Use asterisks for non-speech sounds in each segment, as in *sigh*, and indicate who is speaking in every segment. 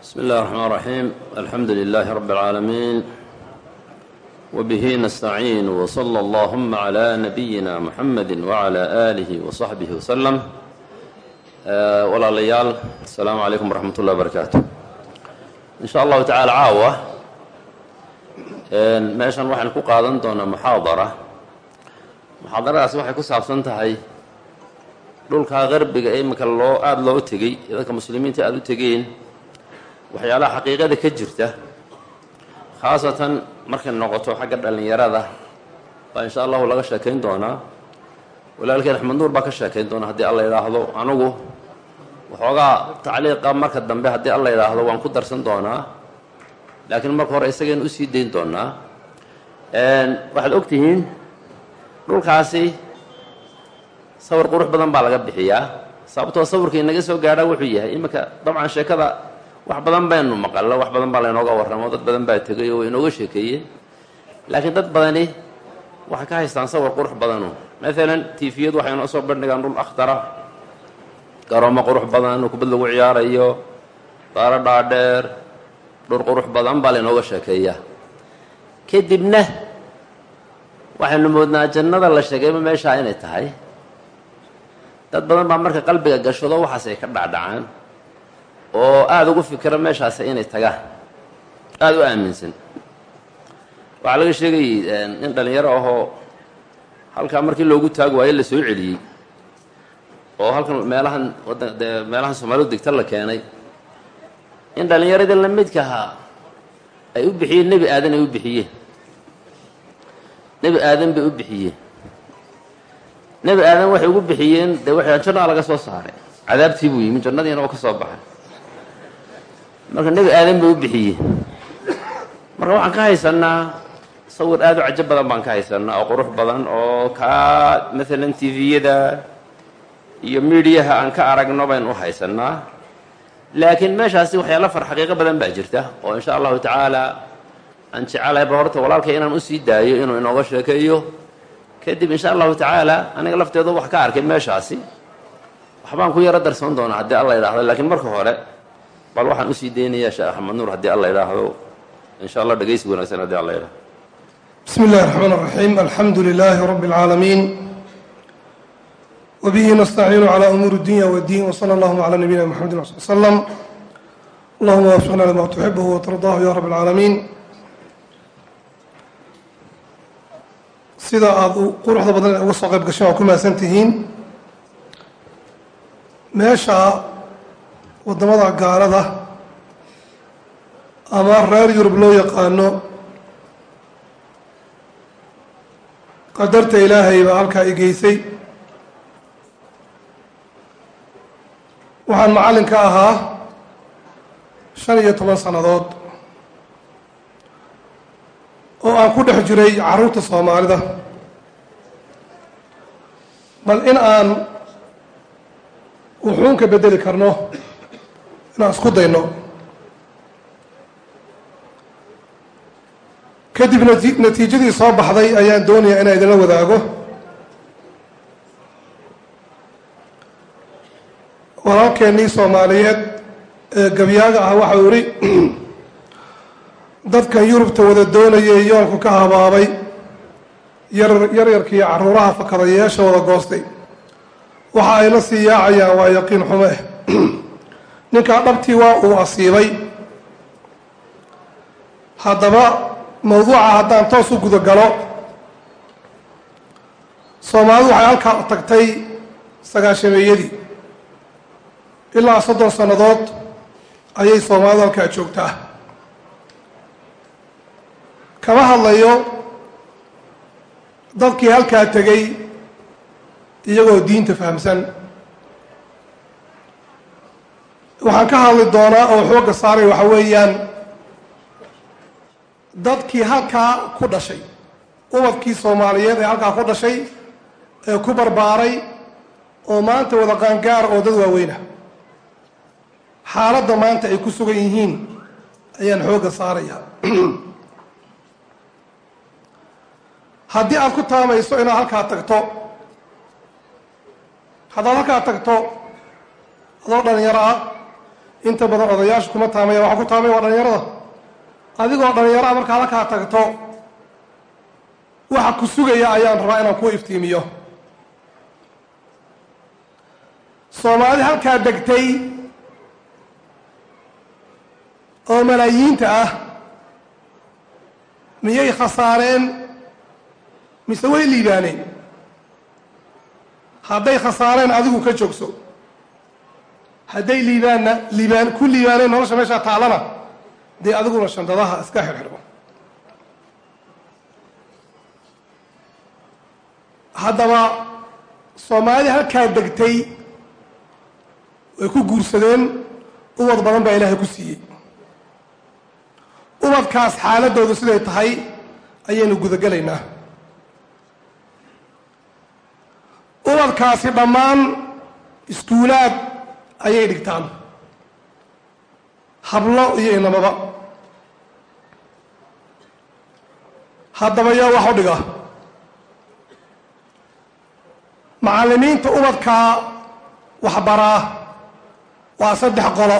Speaker 1: بسم الله الرحمن الرحيم الحمد لله رب العالمين وبه نستعين وصلى اللهم على نبينا محمد وعلى آله وصحبه وسلم walaalayaal السلام عليكم ورحمة الله وبركاته إن شاء الله تعالى caawa meeshan waxaynu ku qaadan doonaa muxaadara muxaadaradaasi waxay ku saabsan tahay dhulkaa qarbiga ee iminka loo aada loo tegey ee dadka muslimiinta aada u tegeen waxyaalaha xaqiiqada ka jirta khaasatan markay noqoto xagga dhallinyarada baa insha allahu laga sheekayn doonaa walaalkeen axmed nuur baa ka sheekayn doona haddii alla yidhaahdo anugu waxoogaa tacliiqa marka dambe haddii alla yidhaahdo waan ku darsan doonaa. Laakiin marka hore isagaynu u sii dayn doonaa. Waxaad og tihiin dhulkaasi sawir qurux badan baa laga bixiyaa. Sababtoo sawirka inaga soo gaadha wuxuu yahay iminka dabcan sheekada wax badan baynu maqallo wax badan baa laynooga warramo dad badan baa tegay oo inooga sheekeeyeen laakiin dad badani waxay ka haystaan sawir qurux badanu. Maalan tifiyadu waxay noo soo bandhigaan dhul akhtara. Garoomo qurux badan kubad lagu ciyaarayo daaro dhaadheer dhur qurux badan baa laynooga sheekeeyaa. Kadibna waxaynu moodnaa jannada la sheegayba meeshaa inay tahay. Dad badan baa marka qalbiga gashado waxaas ay ka dhacdhacaan oo aada ugu fikira meeshaasi inay tagaan aada u aaminsan. Waxaa laga sheegayay nin dhallinyaro ahoo halkaa markii loogu taagi waayo la soo celiyey oo halkan meelahan wadda dee meelahan soomaalidu degta la keenay. In dhallinyaradii la midkahaa ay u bixiyeen nebi aadan ay u bixiyeen. Nebi aadan bay u bixiyeen. Nebi aadan waxay ugu bixiyeen dee waxay jannaa laga soo saaray. Cadaabtii buu yimi jannadiina oo ka soo baxay marka nebi aadan bay u bixiyeen marka waxaan ka haysanaa sawir aada u cajo badan baan ka haysanaa oo qurux badan oo kaa maalan tviyada iyo midiyaha aan ka aragno baynu u haysanaa laakiin meeshaasi waxyaala far xaqiiqo badan baa jirta oo insha allahu tacaala aan jecelahyba horta walaalkay inaan u sii daayo inuu inooga sheekeeyo. Kadib insha allahu tacaala aniga lafteedu wax ka arkay meeshaasi. Waxbaan ku yaro darsan doonaa haddii alla yidhaahdo laakiin marka hore bal waxaan usii daynayaa sheekh axmed nuur haddii alla yidhaahdo insha allah dhegaysi wanaagsan haddii alla yidhahdo
Speaker 2: بسم الله الرحمن الرحيم الحمد لله رب العالمين وبه نستعين على أمور الدنيا والدين وصلى الله على نبينا محمد صلى الله عليه وسلم اللهم وفقنا لما تحبه وترضاه يا رب العالمين sida aada quruxda badan uga soo qayb gashaan waa ku mahadsan tihiin meesha waddamada gaalada ama reer yurub loo yaqaano. Qadarta ilaahay baa halkaa i geysay. Waxaan macallin ka ahaa shan iyo toban sannadood oo aan ku dhex jiray carruurta soomaalida. Bal in aan wuxuun ka beddeli karno inaan isku dayno. Kadib nati natiijadii soo baxday ayaan doonayaa inaan idinla wadaago. Walaalkeennii soomaaliyeed ee gabyaaga ah waxau idhi dadkan yurubta wada doonayay yoolku ka habaabay yar yaryarkiiyo carruuraha fakadayeesha wada goostay. Waxa ay la sii yaacayaan waa yaqiin xumo eh ninkaa dhabtii waa uu asiibay. Haddaba mawduuca haddaan toos u guda galo soomaalidu waxay halkaa tagtay sagaashameeyadii ilaa soddon sannadood ayay soomaalidu halkaa joogtaa. Kama hadlayo dadkii halkaa tegay iyagoo diinta fahamsan waxaan ka hadli doonaa oo xoogga saaray waxa weeyaan dadkii halkaa ku dhashay ubadkii soomaaliyeed ee halkaa ku dhashay ee ku barbaaray oo maanta wada qaangaar oo dad waaweyna xaaladda maanta ay ku sugan yihiin ayaan xoogga saaraya. *clears throat* Haddii aad ku taamayso inaad halkaa tagto haddaad halkaa tagto adoo dhalinyaro ah inta badan odayaashu kuma taamaya waxaa ku taamaya waa dhalinyarada adigoo dhalinyaraha markaa halkaa tagto waxa ku sugaya ayaan rabaa inaan ku iftiimiyo. Soomaali halkaa degtay oo malaayiinta ah miyay khasaareen mise way liibaaneen? Hadday khasaareen adigu ka joogso hadday liibaanna liibaan ku liibaaneen nolosha meeshaa taalana dee adiguna shandadaha iska xirxidho haddaba soomaali halkaa degtay way ku guursadeen ubad badan baa ilaahay ku siiyey. Ubadkaas xaaladoodu siday tahay ayaynu gudagelaynaa ubadkaasi dhammaan iskuulaad ayay dhigtaan. Hablo iyo inamaba. Haddaba yaa wax u dhiga. Macallimiinta ubadkaa waxbaraa waa saddex qolo.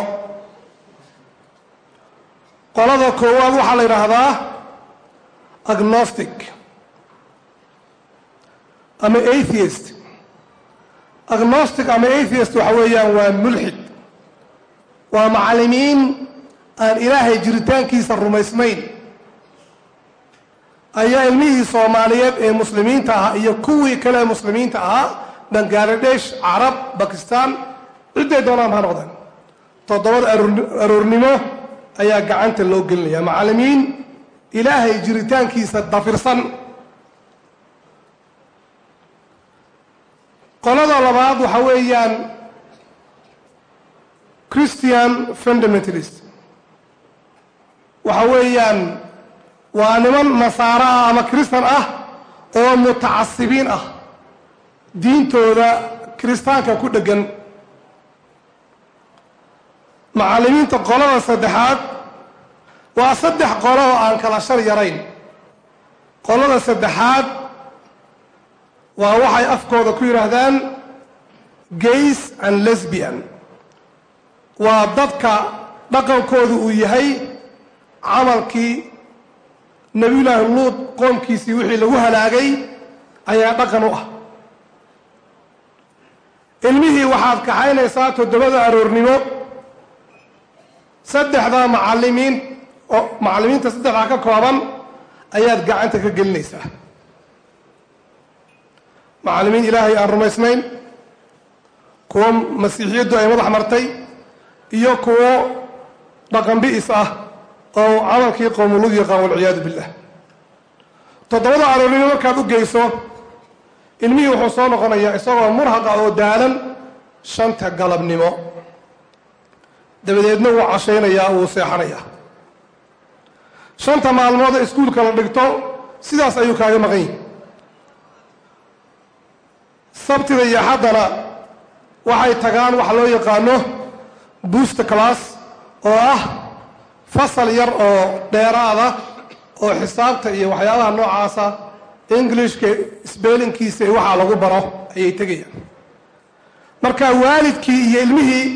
Speaker 2: Qolada koowaad waxaa la yidhaahdaa agnostic ama atheist agnostic ama atheist waxa weeyaan waa mulxid waa macallimiin aan ilaahay jiritaankiisa rumaysnayn. Ayaa ilmihii soomaaliyeed ee muslimiinta ahaa iyo kuwii kale muslimiinta ahaa bangaladesh carab bakistan cidday doonaan ha noqdeen. Toddobada aroornimo ayaa gacanta loo gelinaya macallimiin ilaahay jiritaankiisa dafirsan qolada labaad waxa weeyaan christian fundamentalist. Waxa weeyaan waa niman nasaaro ah ama kristan ah oo mutacasibiin ah. Diintooda kiristaanka ku dheggan macallimiinta qolada saddexaad waa saddex qolo oo aan kala shar yarayn. Qolada saddexaad waa waxay afkooda ku yidhaahdaan gays and lesbian. Waa dadka dhaqankoodu uu yahay camalkii nebiyullaahi luud qoomkiisii wixii lagu halaagay ayaa dhaqan u ah. Ilmihii waxaad kaxaynaysaa toddobada aroornimo saddexdaa macallimiin oo macallimiinta saddexdaa ka kooban ayaad gacanta ka gelinaysaa macallimiin ilaahay aan rumaysnayn kuwo masiixiyaddu ay madax martay iyo kuwo dhaqan bi'is ah oo camalkii qowmulud yaqaan walciyaadu billah. Toddobada aroornimo markaad u geyso ilmihii wuxuu soo noqonayaa isagoo murhaqa oo daalan shanta galabnimo. Dabadeedna wuu cashaynayaa wuu seexanayaa. Shanta maalmood iskuulka la dhigto sidaas ayuu kaaga maqan yihi sabtida iyo axaddana waxay tagaan waxa loo yaqaano booster class oo ah fasal yar oo dheeraada oo xisaabta iyo waxyaabaha noocaasa englishka sbeelinkiisa waxaa lagu baro ayay tegayaan. Marka waalidkii iyo ilmihii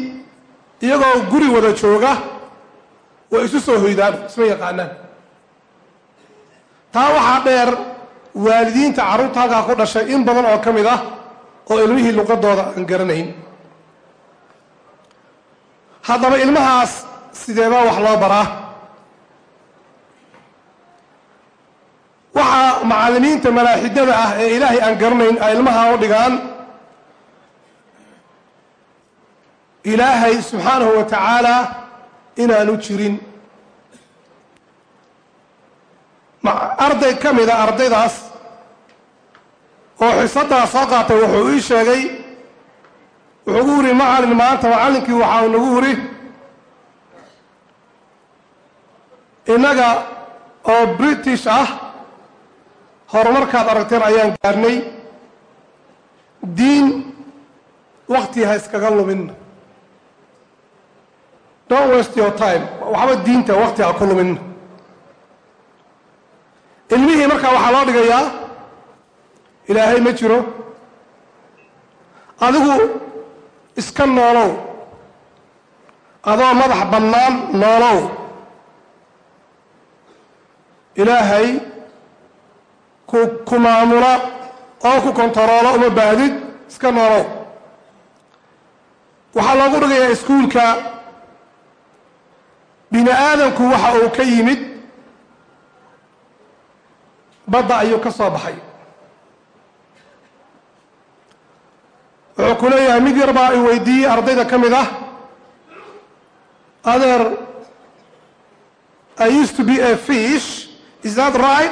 Speaker 2: iyagoo guri wada jooga way isu soo hoydaan isma yaqaanaan. Taa waxaa dheer waalidiinta carruurta halkaa ku dhashay in badan oo ka mid ah oo ilmihii luqadooda aan garanayn. Haddaba ilmahaas sideebaa wax loo baraa? Waxaa macallimiinta malaaxidada ah ee ilaahay aan garanayn ay ilmaha u dhigaan ilaahay subxaanahu wa tacaala inaanu jirin. Arday ka mida ardaydaas oo xisadaa soo qaatay wuxuu ii sheegay wuxuu gu yidhi macallin maanta macallinkii waxaa nagu yidhi. Innaga oo british ah horumarkaad aragteen ayaan gaarnay. Diin wakti ha iskaga lumin. Don't waste your time. Waxba diinta wakti ha ku lumin. Ilmihii markaa waxaa loo dhigayaa ilaahay ma jiro. Adigu iska noolow. Adoo madax bannaan noolow. Ilaahay ku ku maamula oo ku kontaroolo uma baahdid iska noolow. Waxaa loogu dhigayaa iskuulka. Bini aadamku waxa uu ka yimid. Badda ayuu ka soo baxay wuxuu ku leeyahay mid yar baa i weydiiyey ardayda ka mid ah. Adeer i used to be a fish. Is that right?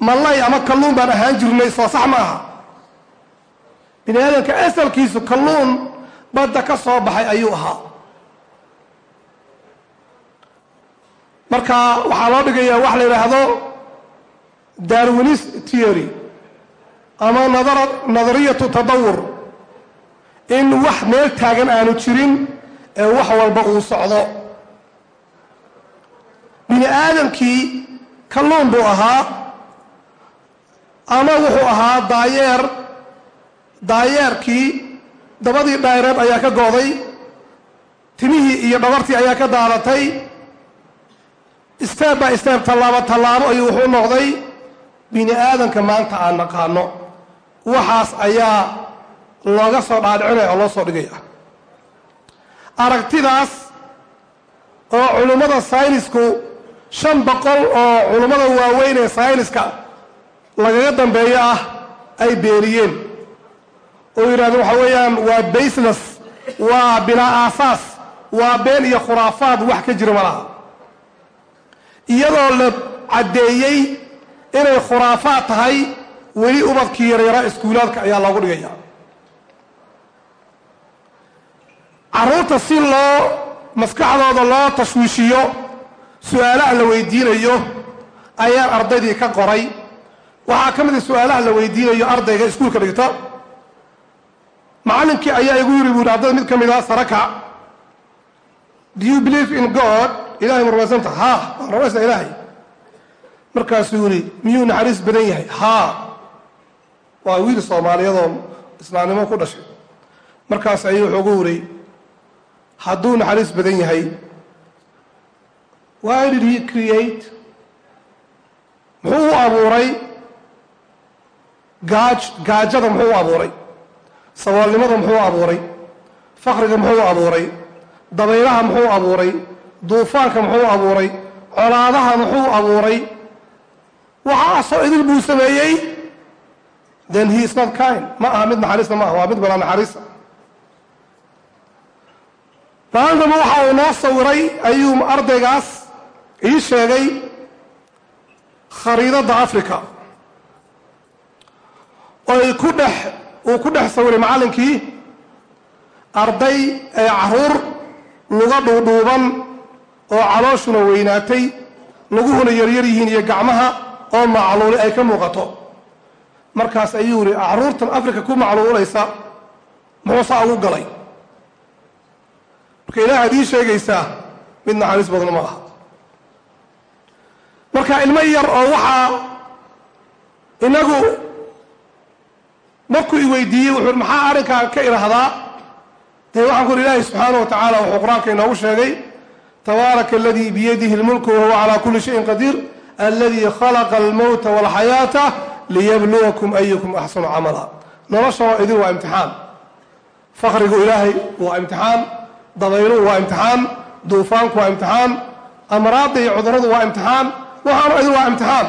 Speaker 2: Malay ama kalluun baan ahaan jirnay soo sax ma aha. Bini aadamka asalkiisu kalluun badda ka soo baxay ayuu ahaa. Marka waxaa loo dhigayaa wax la yidhaahdo darwinis theory ama nadara nadariyatu tadawur in wax meel taagan aanu jirin ee wax walba uu socdo. Bini aadamkii kalluun buu ahaa ama wuxuu ahaa daayeer daayeerkii dabadii dhayreed ayaa ka go'day timihii iyo dhabartii ayaa ka daadatay steeb by steeb tallaabo tallaabo ayuu wuxuu noqday. Bini aadamka maanta aan naqaano. Waxaas ayaa looga soo dhaadhicinaya oo loo soo dhigaya aragtidaas oo culummada saynisku shan boqol oo culummada waaweyn ee sayniska lagaga dambeeyo ah ay beeniyeen. Oo yidhahdeen waxa weeyaan waa baseless waa bilaa aasaas waa been iyo khuraafaad wax ka jira malaha iyadoo la caddeeyey inay khuraafaad tahay weli ubadkii yaryara iskuulaadka ayaa loogu dhigaya carruurta si loo maskaxdooda loo tashwiishiyo su'aalaha la weydiinayo ayaan ardaydii ka qoray. Waxaa ka mid a su'aalaha la weydiinayo ardayga iskuulka dhigta. Macallinkii ayaa igu yiri buuri ardayda mid ka mid a sarakac do you believe in god? Ilahay ma rumaysanta ha waan rumaysa ilaahay. Markaasuu yidhi miyuu naxariis badan yahay? Haa. Waa wiil soomaaliyadoo islaamnimo ku dhashay. Markaas ayuu wuxuu ugu wiri hadduu naxariis badan yahay why did create. Muxuu u abuuray? Gaaj gaajada muxuu u abuuray? Saboolnimada muxuu u abuuray? Fakriga muxuu u abuuray? Dabaylaha muxuu u abuuray? Duufaanka muxuu u abuuray? Colaadaha muxuu u abuuray? Waxaasoo idil buu sameeyey? Then he is not kind. Ma aha mid naxariista ma aha waa mid balaa naxariista maalintaba waxa uu noo sawiray ayuu ardaygaas ii sheegay khariidadda africa oy ku dhex uu ku dhex sawiray macallinkii arday ee carruur luga dhuudhuuban oo calooshuna weynaatay luguhuna yaryar yihiin iyo gacmaha oo macluuli ay ka muuqato. Markaas ayuu yihi caruurtan africa ku macluulaysa muxuu saa ugu galay marka ilaah ad ii sheegaysaa mid naxariis badan ma aha. Marka ilmo yar oo waxaa inagu markuu i weydiiyey wuxuu maxaa arrinkaan ka idhaahdaa? Dee waxaan ku uri ilaahi subxaana wa tacaala wuxuu qur'aanka inoogu sheegay tabaaraka aladii biyadihi lmulku wahuwa calaa kuli shayin qadiir aladii khalaqa almowta walxayaata liyabluwakum ayukum axsanu camala. Nolosha idin waa imtixaan. Fakrigu ilaahay waa imtixaan dabayluhu waa imtixaan duufaanku waa imtixaan amraadda iyo cuduradu waa imtixaan waxaanu idin waa imtixaan.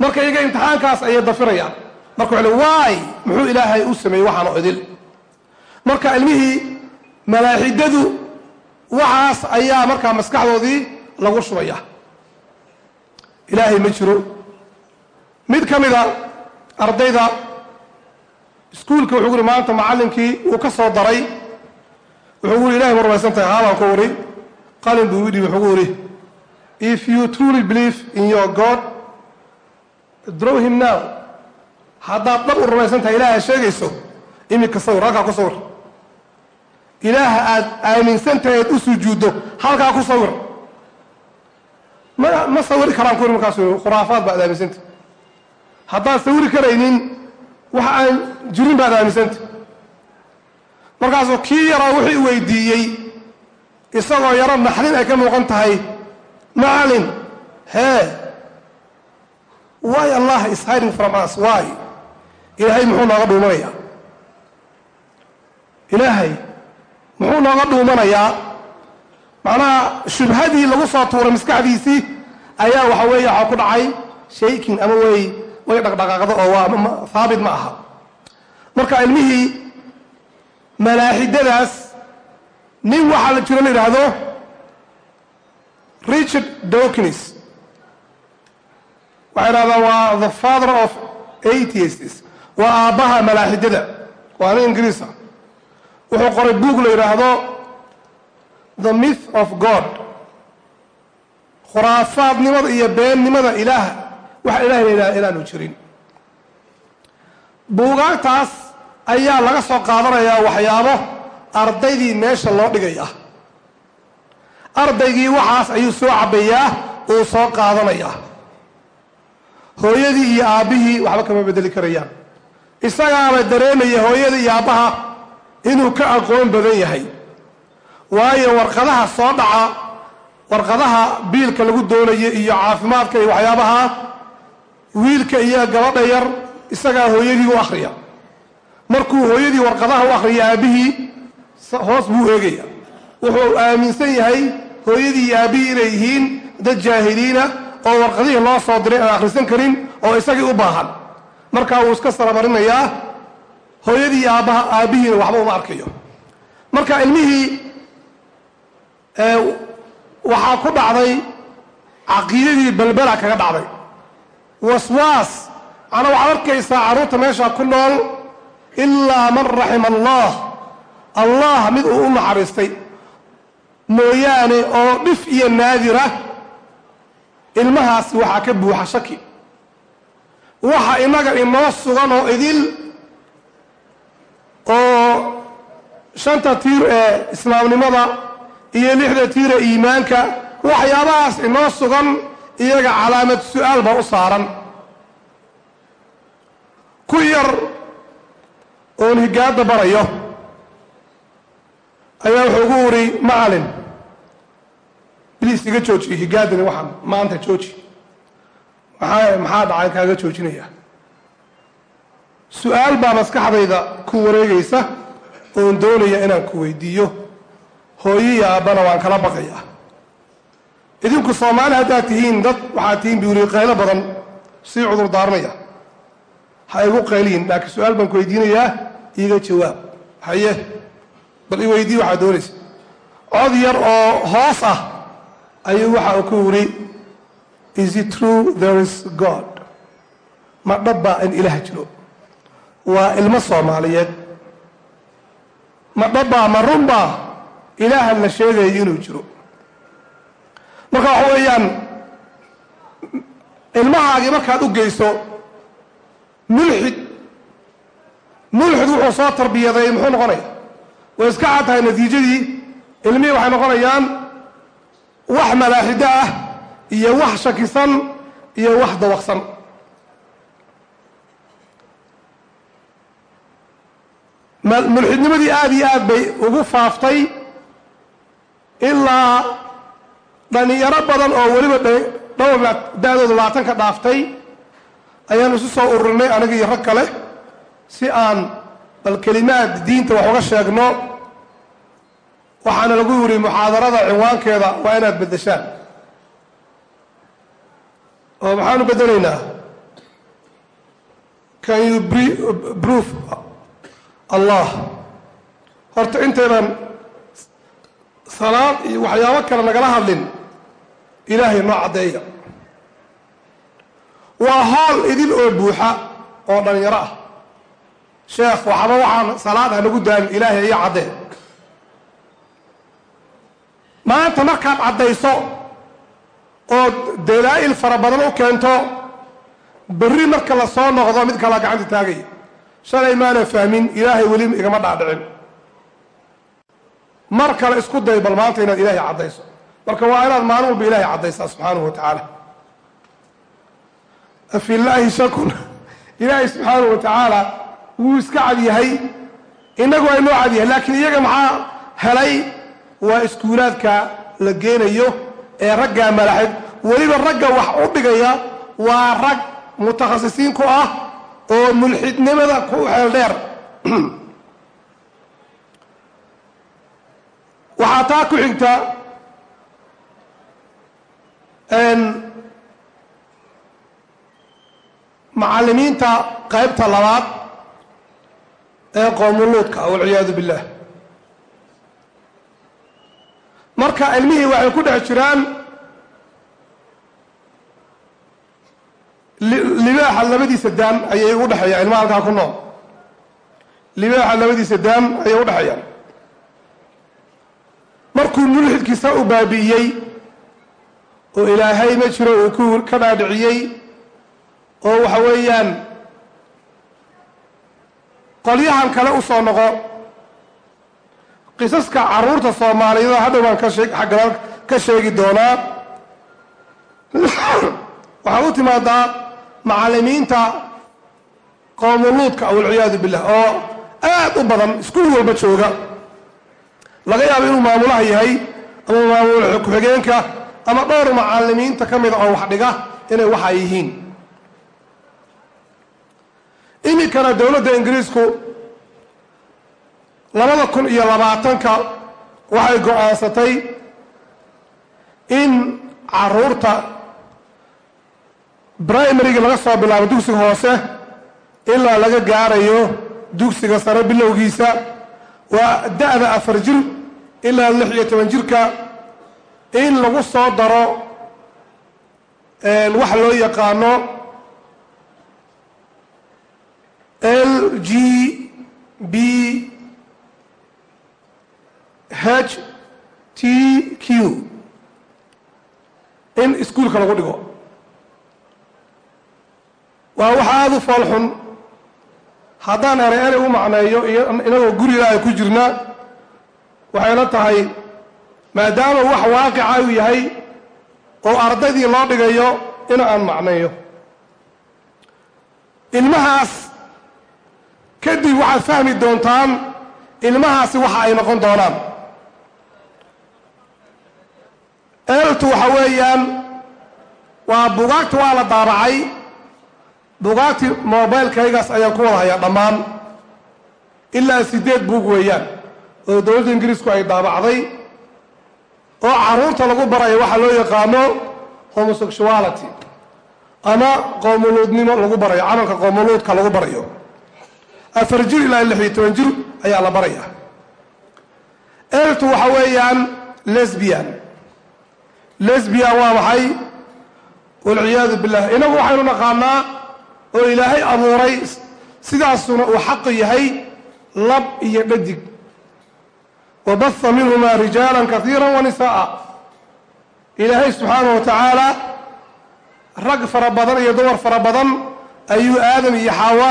Speaker 2: Marka iyaga imtixaankaas ayay dafirayaan. Marka wuxuu le waay muxuu ilaahay u sameeyey waxaanu idil. Marka ilmihii malaaxidadu waxaas ayaa markaa maskaxdoodii lagu shubaya. Ilaahay ma jiro. Mid ka mida ardayda iskuulka wuxuu uri maanta macallinkii uu ka soo daray wuxuu uri ilahay ma rumaysan tahay haabaan ku uri qalin buu idhi wuxuu uri if you truly believe in your god draw him now. Haddaad dhab u rumaysan tahay ilaaha sheegayso iminka sawir halkaa ku sawir. Ilaaha aad aaminsan tahay aad u sujuuddo halkaa ku sawir. Ma ma sawiri karaan ku uri markaasu khuraafaad baad aaminsanta haddaad sawiri karaynin waxa aan jirin baad aaminsanta markaasuu kii yaraa wuxuu weydiiyey isagoo yaro naxdin ay ka muuqan tahay. Macalin hee why allah is hiding from us? Why? Ilaahay muxuu nooga dhuumanayaa? Ilaahay muxuu nooga dhuumanayaa? Macnaha shubhadii lagu soo tuuray maskaxdiisii ayaa waxa weeye waxaa ku dhacay shaykin ama way way dhaqdhaqaaqdo oo waa haabit ma aha. Marka ilmihii malaaxidadaas nin waxaa la jiro la yidhaahdo richard dawkins. Waxay dhahdaan waa the father of atheists. Waa aabbaha malaaxidada waa nin ingiriisa wuxuu qoray buug la yidhaahdo the myth of god. Khuraafaadnimada iyo beennimada ilaah waxa ilahay la yidhaha inaanu jirin. Buugaagtaas ayaa laga soo qaadanayaa waxyaabo ardaydii meesha loo dhigay ah. Ardaygii waxaas ayuu soo cabbayaa uu soo qaadanayaa hooyadii iyo aabbihii waxba kama bedeli karayaan. Isagaaba dareemaya hooyadii iyo aabbaha inuu ka aqoon badan yahay. Waayo warqadaha soo dhaca warqadaha biilka lagu doonayo iyo caafimaadka iyo waxyaabaha wiilka iyo gabadha yar isagaa hooyadii u akhriya markuu hooyadii warqadaha u akhriya aabbihii hoos buu eegaya wuxuu aaminsan yahay hooyadii iyo aabbihii inay yihiin dad jaahiliina oo warqadihii loo soo diray aan akhrisan karin oo isagii u baahan. Markaa wuu iska saramarinayaa hooyadii iyo aabbaha aabbihiina waxba uma arkayo. Marka ilmihii waxaa ku dhacday caqiidadii balbela kaga dhacday. Waswaas macnaa waxaad arkaysaa carruurta meesha ku nool ilaa man raxima allah allah mid uu u naxariistay mooyaane oo dhif iyo naadira ilmahaasi waxaa ka buuxa shaki waxa innaga inoo sugan oo idil oo shanta tiir ee islaamnimada iyo lixda tiir ee iimaanka waxyaabahaas inoo sugan iyaga calaamad su'aal baa u saaran ku yar oon higaadda barayo ayaa wuxuu ugu uri macalin biliis iga jooji higaadani waxaan maanta jooji. Maxaa maxaa dhacay kaaga joojinaya? Su'aal baa maskaxdayda ku wareegaysa oon doonaya inaan ku weydiiyo. Hooyo aabbana waan kala baqayaa. Idinku soomaali haddaad tihiin dad waxaad tihiin biuri qaylo badan sii cudur daaranaya ha igu qayliyin laakiin su'aal baan ku weydiinayaa iiga jawaab haye bal i weydii waxaad doonaysa. Cod yar oo hoos ah ayuu waxa uu ku yidhi is it true there is god? Ma dhabbaa in ilaah jiro. Waa ilmo soomaaliyeed. Ma dhabbaa ma runbaa ilaahan la sheegayo inuu jiro. Marka waxa weeyaan ilmahaagii markaad u geyso mulxid mulxid wuxuu soo tarbiyaday muxuu noqonaya? Way iska cad tahay natiijadii. Ilmihii waxay noqonayaan wax malaaxido ah iyo wax shakisan iyo wax dawaqsan. Mulxidnimadii aada iyo aad bay ugu faaftay ilaa dhalinyaro badan oo weliba dhowr da-dooda dhaaftay. Ayaan isu soo ururinay aniga iyo rag kale si aan bal kelimaad diinta wax uga sheegno waxaana lagu yidhi muxaadarada cinwaankeeda waa inaad beddeshaan. Oo maxaanu beddelaynaa? Can you prove allah? Horta intaynan salaad iyo waxyaabo kale nagala hadlin ilaahay noo caddeeya. Waa hool idil oo buuxa oo dhalinyaro ah sheekh waxba waxaan salaad ah nagu daalin ilaahay iyo caddee maanta markaad caddayso ood dalaa'il fara badan u keento berri marka la soo noqdo mid kalaa gacanta taagaya shalay maanan fahmin ilaahay weli igama dhaadhicin. Mar kale isku day bal maanta inaad ilaahay caddayso. Marka waa inaad maalin walba ilaahay caddaysaa subxaanahu wa tacaala. Afillaahi shakun. Ilaahay subxaanahu wa tacaala wuu iska cad yahay. Innagu aynoo cad yahay laakiin iyaga maxaa helay? Waa iskuulaadka la geenayo ee raggaa malaxid weliba ragga wax u dhigaya waa rag mutakhasisiin ku ah oo mulxidnimada ku xeel dheer. *clears throat* Waxaa taa ku xigta macallimiinta qaybta labaad ee qoomuluudka walciyaadu billah. Marka ilmihii waxay ku dhex jiraan libaaxa labadiisa daan ayay u dhexeeyaan ilmaha halkaa ku nool. Libaaxa labadiisa daan ayay u dhexeeyaan. Markuu mulxidkiisa u baabi'iyey oo ilaahay ma jiro uu ku ka dhaadhiciyey oo waxa weeyaan qolyahan kale u soo noqo. Qisaska carruurta soomaaliyeed hadhow baan ka sheeg xaggadan ka sheegi doonaa *coughs* waxaad u timaadaa macallimiinta qoomuluudka walciyaadu billah oo aad u badan iskuul walba jooga. Laga yaabo inuu maamulaha yahay ama maamul ku-xigeenka ama dhowr macallimiinta ka mida oo wax dhiga inay waxa yihiin iminkana dowladda ingiriisku labada kun iyo labaatanka waxay go'aansatay in carruurta brimaryga laga soo bilaabo dugsiga hoose ilaa laga gaarayo dugsiga sare bilowgiisa waa da-da afar jir ilaa lix iyo toban jirka in lagu soo daro waxa loo yaqaano l g b h t q. In iskuulka lagu dhigo. Waa wax aada u fool xun. Haddaan erey u macneeyo inagoo guriga ay ku jirna waxay la tahay maadaama wax waaqica uu yahay oo ardaydii loo dhigayo in aan macneeyo. Ilmahaas kadib waxaad fahmi doontaan ilmahaasi waxa ay noqon doonaan. Eeltu waxa weeyaan waa bugaagta waa la daabacay. Bugaagtii mobilkaygaas ayaan ku wada hayaa dhammaan. Ilaa siddeed buug weeyaan oo dowladda ingiriisku ay daabacday oo carruurta lagu barayo waxaa loo yaqaano homosexuality ama qoomuluudnimo lagu barayo camalka qoomuluudka lagu barayo afar jir ilaa lix toban jir ayaa la baraya. Eeltu waxa weeyaan lesbian. Lesbian waa maxay? Walciyaadu billah. Inagu waxaynu naqaanaa oo ilaahay abuuray sidaasuna uu xaqu yahay lab iyo dhadig. Wabaha minhumaa rijaala kaiira wa nisaaa. Ilaahay subxaanahu wa tacaala rag fara badan iyo dumar fara badan ayuu aadam iyo xaawa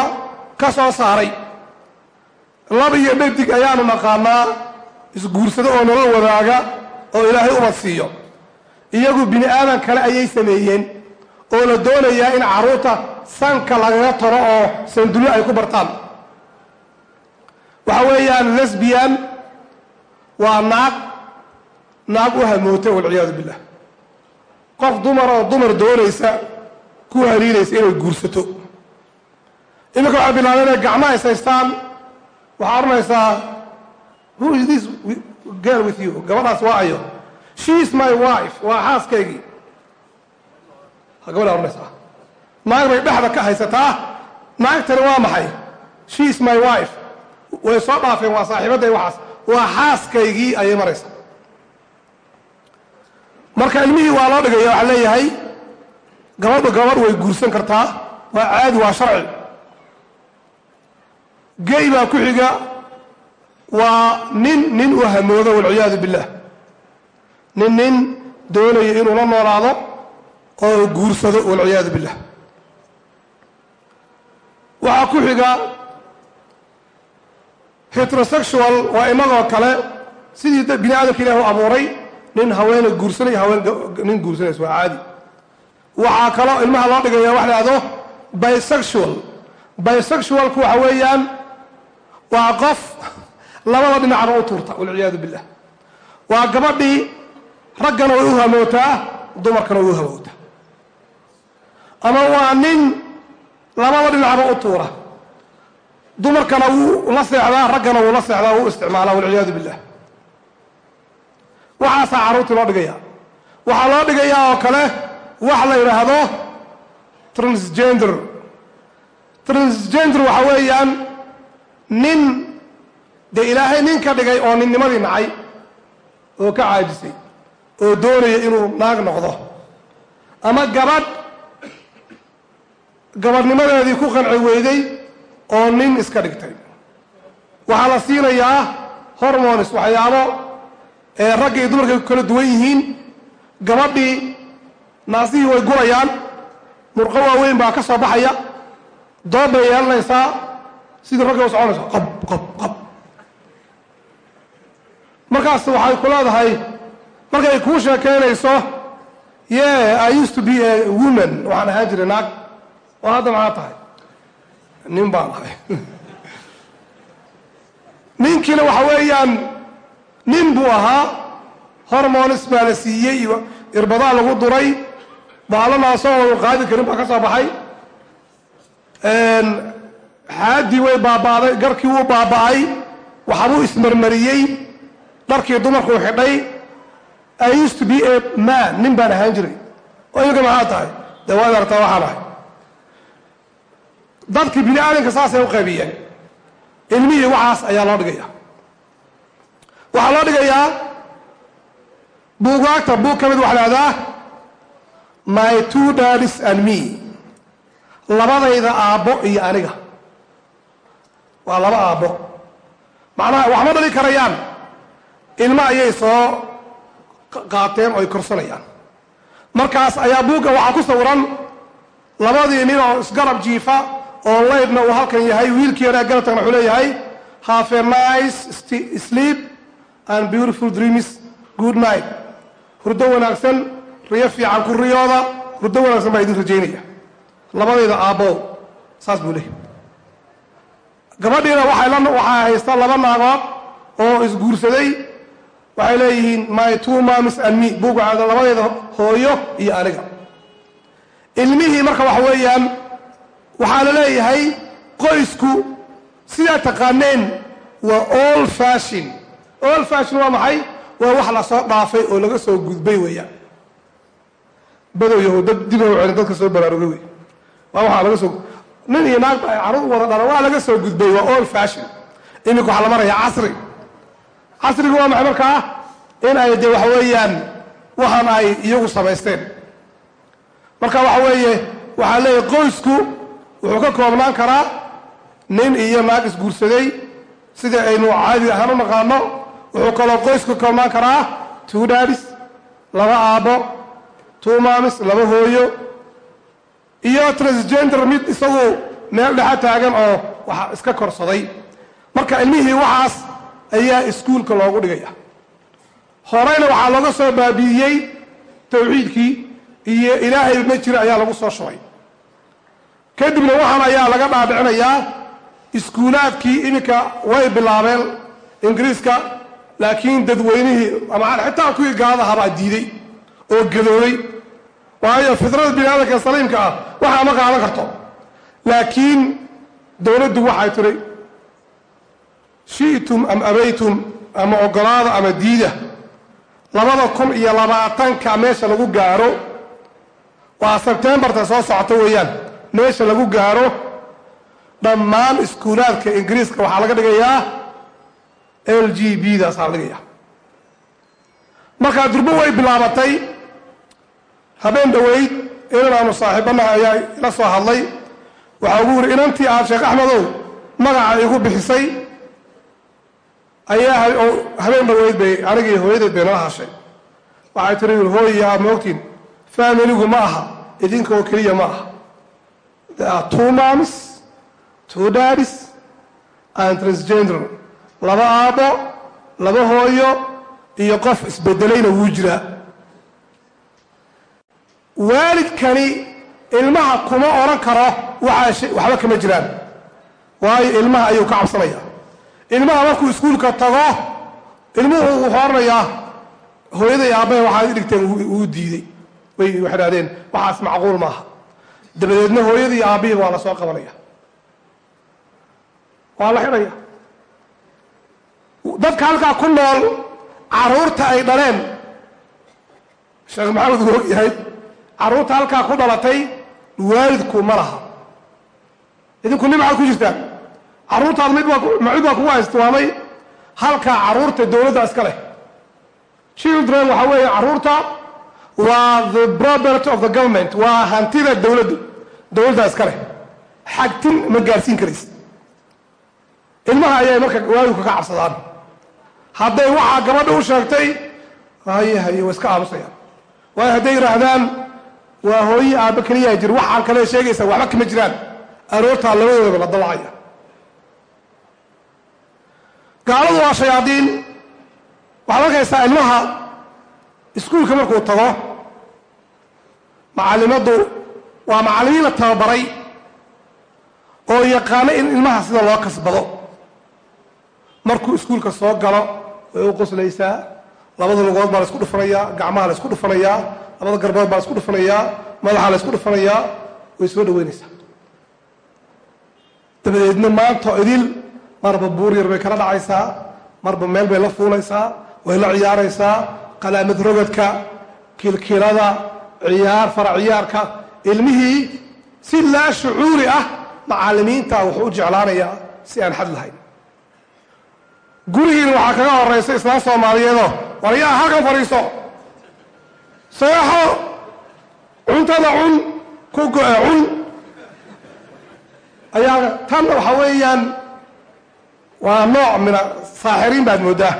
Speaker 2: ka soo saaray. Lab iyo dhadig ayaanu naqaanaa isguursado oo nolol wadaaga oo ilaahay ubad siiyo. Iyagu bini aadan kale ayay sameeyeen oo la doonayaa in carruurta sanka lagaga taro oo sandullo ay ku bartaan. Waxa weeyaan lesbian waa naag naag u hamoota walciyaadu billah. Qof dumar oo dumar doonaysa ku haliilaysa inay guursato iminka waxay bilaabeen inay gacmo is haystaan waxaa odhanaysaa who is this girl with you? Gabadhaas waa ayo she is my wife. Waa xaaskaygii. Gabadha odhanaysaa. Naag bay dhexda ka haysataa. Naagtani waa maxay? She is my wife. Way soo dhaafeen waa saaxiibadday waxaas. Waa xaaskaygii ayay maraysaa. Marka ilmihii waa loo dhigaya waxaa leeyahay gabadhu gabadh way guursan kartaa. Waa caadi waa sharci gey baa ku xiga. Waa nin nin u hamoodo walciyaadu billah. Nin nin doonayo inuu la noolaado oo guursado walciyaadu billah. Waxaa ku xiga heterosexual waa inagoo kale. Sidii bini aadamka ilahi u abuuray nin haweena guursanaya haween nin guursanaysa waa caadi. Waxaa kaloo ilmaha loo dhigaya wax la ihahdo bisexual. Bisexualku waxa weeyaan waa qof labada dhinacba u tuurta walciyaadu billah. Waa gabadhii raggana way u hamootaa dumarkana way u hamootaa. Ama waa nin labada dhinacba u tuura dumarkana wuu la seexdaa raggana wuu la seexdaa wuu isticmaalaa walciyaadu billah. Waxaasaa carruurtii loo dhigaya waxaa loo dhigayaa oo kale wax la yidhaahdo transgender. Transgender waxa weeyaan nin dee ilaahay nin ka dhigay oo ninnimadii nacay oo ka caajisay oo doonaya inuu naag noqdo. Ama gabadh gabadhnimadeedii ku qanci weyday oo nin iska dhigtay. Waxaa la siinayaa hormones waxyaabo ee ragga iyo dumarka kala duwan yihiin. Gabadhii naasihii way gurayaan murqo waaweyn baa ka soo baxaya doob bay yeelanaysaa sidii ragga u soconaysa qab qab qab. Markaas waxay ku leedahay markay kuu sheekeynayso yeah i used to be a woman. Waxaan ahaan jiray naag. Oo hadda maxaa tahay? Nin baan ahay. *laughs* Ninkiina waxa weeyaan nin buu ahaa hormonis baa la siiyey iyo irbadaa lagu duray. Baalanaasoo qaadi karin baa ka soo baxay xaaddii way baaba'day garkii wuu baaba'ay waxbuu ismarmariyey dharkii dumarkuu xidhay. I used to be a man nin baan ahaan jiray. Oo maxaa tahay? Dee waad aragtaa waxaan ahay? Dadkii bini aadamka saasay u qaybiyeen. Ilmihii waxaas ayaa loo dhigaya waxaa loo dhigayaa buugaagta buug ka mid waxa lahahdaa my two daddies and me. Labadayda aabbo iyo aniga waa laba aabbo. Macnaha waxma dhali karayaan. Ilmo ayay soo qaateen oo ay korsanayaan markaas ayaa buugga waxaa ku sawiran labadii nin oo isgarab jiifa oo laydhna uu halkan yahay wiilkii yaraa garabtagna wuxuu leeyahay have a nice sleep and beautiful dreams. Good night. Hurdo wanaagsan riyo fiican ku riyooda hurdo wanaagsan baa idin rajaynaya. Labadayda aabbow saas buu leeyahy gabadhiina waxaa haysta laba naagood oo isguursaday. Waxay leeyihiin my two moms and me. Buug waxaa labadayda hooyo iyo aniga. Ilmihii marka waxa weeyaan waxaa la leeyahay qoysku sidaa taqaaneen waa all fashion. All fashion waa maxay? Waa wax la soo dhaafay oo laga soo gudbay weeyaan. Badow dad dib dadka soo baraarugay wey waa waxaa laga soo nin iyo naag ba ay carruur wada dhalan waa laga soo gudbay waa all fashion iminka waxaa la marayaa casri. Casrigu waa maxay markaa? In ay dee waxa weeyaan waxaan ay iyagu samaysteen. Marka waxa weeye waxaa leeyahay qoysku wuxuu ka koobnaan karaa nin iyo naag isguursaday. Sidai aynu caadi ahaan u naqaano wuxuu kaloo qoysku ka koobnaan karaa two dadis laba aabbo two mamis laba hooyo iyo transgender mid isagu meel dhexa taagan oo waxa iska korsaday. Marka ilmihii waxaas ayaa iskuulka loogu dhigaya. Horeyna waxaa looga soo baabi'iyey tawxiidkii iyo ilaahay ma jira ayaa lagu soo shubay kadibna waxaan ayaa laga dhaadhicinayaa iskuulaadkii iminka way bilaabeen ingiriiska laakiin dadweynihii ama xitaa kuwii gaalada habaa diiday oo gadoobay waayo fidrada bini aadamka saliimka ah waxaa ma qaadan karto. Laakiin dowladdu waxay tiri shi'tum am abaytum ama ogolaada ama diida labada kun iyo labaatanka meesha lagu gaaro waa sebtembarta soo socota weeyaan meesha lagu gaaro dhammaan iskuulaadka ingiriiska waxaa laga dhigayaa l g b daasaa la dhigayaa. Markaa durbo way bilaabatay habeen dhoweyd inan aanu saaxiibanaha ayaa ila soo hadlay. Waxaa ugu yidhi inantii aad sheekh axmedow magaca igu bixisay ayaa habeen dhoweyd bay anigii hooyadeed bay nala hashay. Waxay tiri hooya ma ogtiin faamiligu ma aha idinka oo keliya ma aha. There are two moms two daddies and transgender. Laba aabbo laba hooyo iyo qof isbedelayna wuu jiraa waalidkani ilmaha kuma odhan karo waxba kama jiraan. Waayo ilmaha ayuu ka cabsanaya. Ilmaha markuu iskuulka tago ilmuhu wuxuu odhanayaa hooyaday aabbahe waxaad idhigteen wuu diiday. Way waxay dhahdeen waxaas macquul maaha. Dabadeedna hooyadii aabbihii waa la soo qabanaya. Waa la xidhaya. Dadka halkaa ku nool carruurta ay dhaleen sheekh maxamed uu og yahay carruurta halkaa ku dhalatay waalidku ma laha. Idinku nin maxaad ku jirtaan carruurtaad mid baa kugu haystuwaamay halkaa carruurta dowladda iska leh. Children waxaa weeye carruurta waa the property of the government waa hantida dowladdu dowladda iska leh. Xagtin ma gaarsiin karaysa ilmaha ayay marka waalidku ka cabsadaan. Hadday waxaa gabadha u sheegtay haye haye way iska aamusayaan waayo hadday yidhaahdaan waa hooye aabba keliyaa jir. Waxaan kale sheegaysa waxba kama jiraan. Aroortaa labadoodaba la dawacaya gaaladu waa shayaadiin. Waxaad arkaysaa ilmaha. Iskuulka markuu tago macallimaddu waa macallimiin la tababaray oo yaqaano in ilmaha sida loo kasbado. Markuu iskuulka soo galo way u qoslaysaa labada lugood baa la isku dhufanayaa gacmaha la isku dhufanayaa labada garbood baa la isku dhufanayaa madaxa la isku dhufanayaa way soo dhaweynaysaa dabadeedna maanta idil marba buur yar bay kala dhacaysaa marba meel bay la fuulaysaa way la ciyaaraysaa qalaamad rogadka kilkilada ciyaar fara ciyaarka ilmihii si laa shucuuri ah macallimiinta wuxuu u jeclaanayaa si aan xad lahayn. Gurigiina waxaa kaga horaysa islaan soomaaliyeedoo waryaa halkan fadhiiso seexo cuntada cun ku go-e cun. Ayaa tan waxa weeyaan waa nooc mina saaxiriin baad mooddaa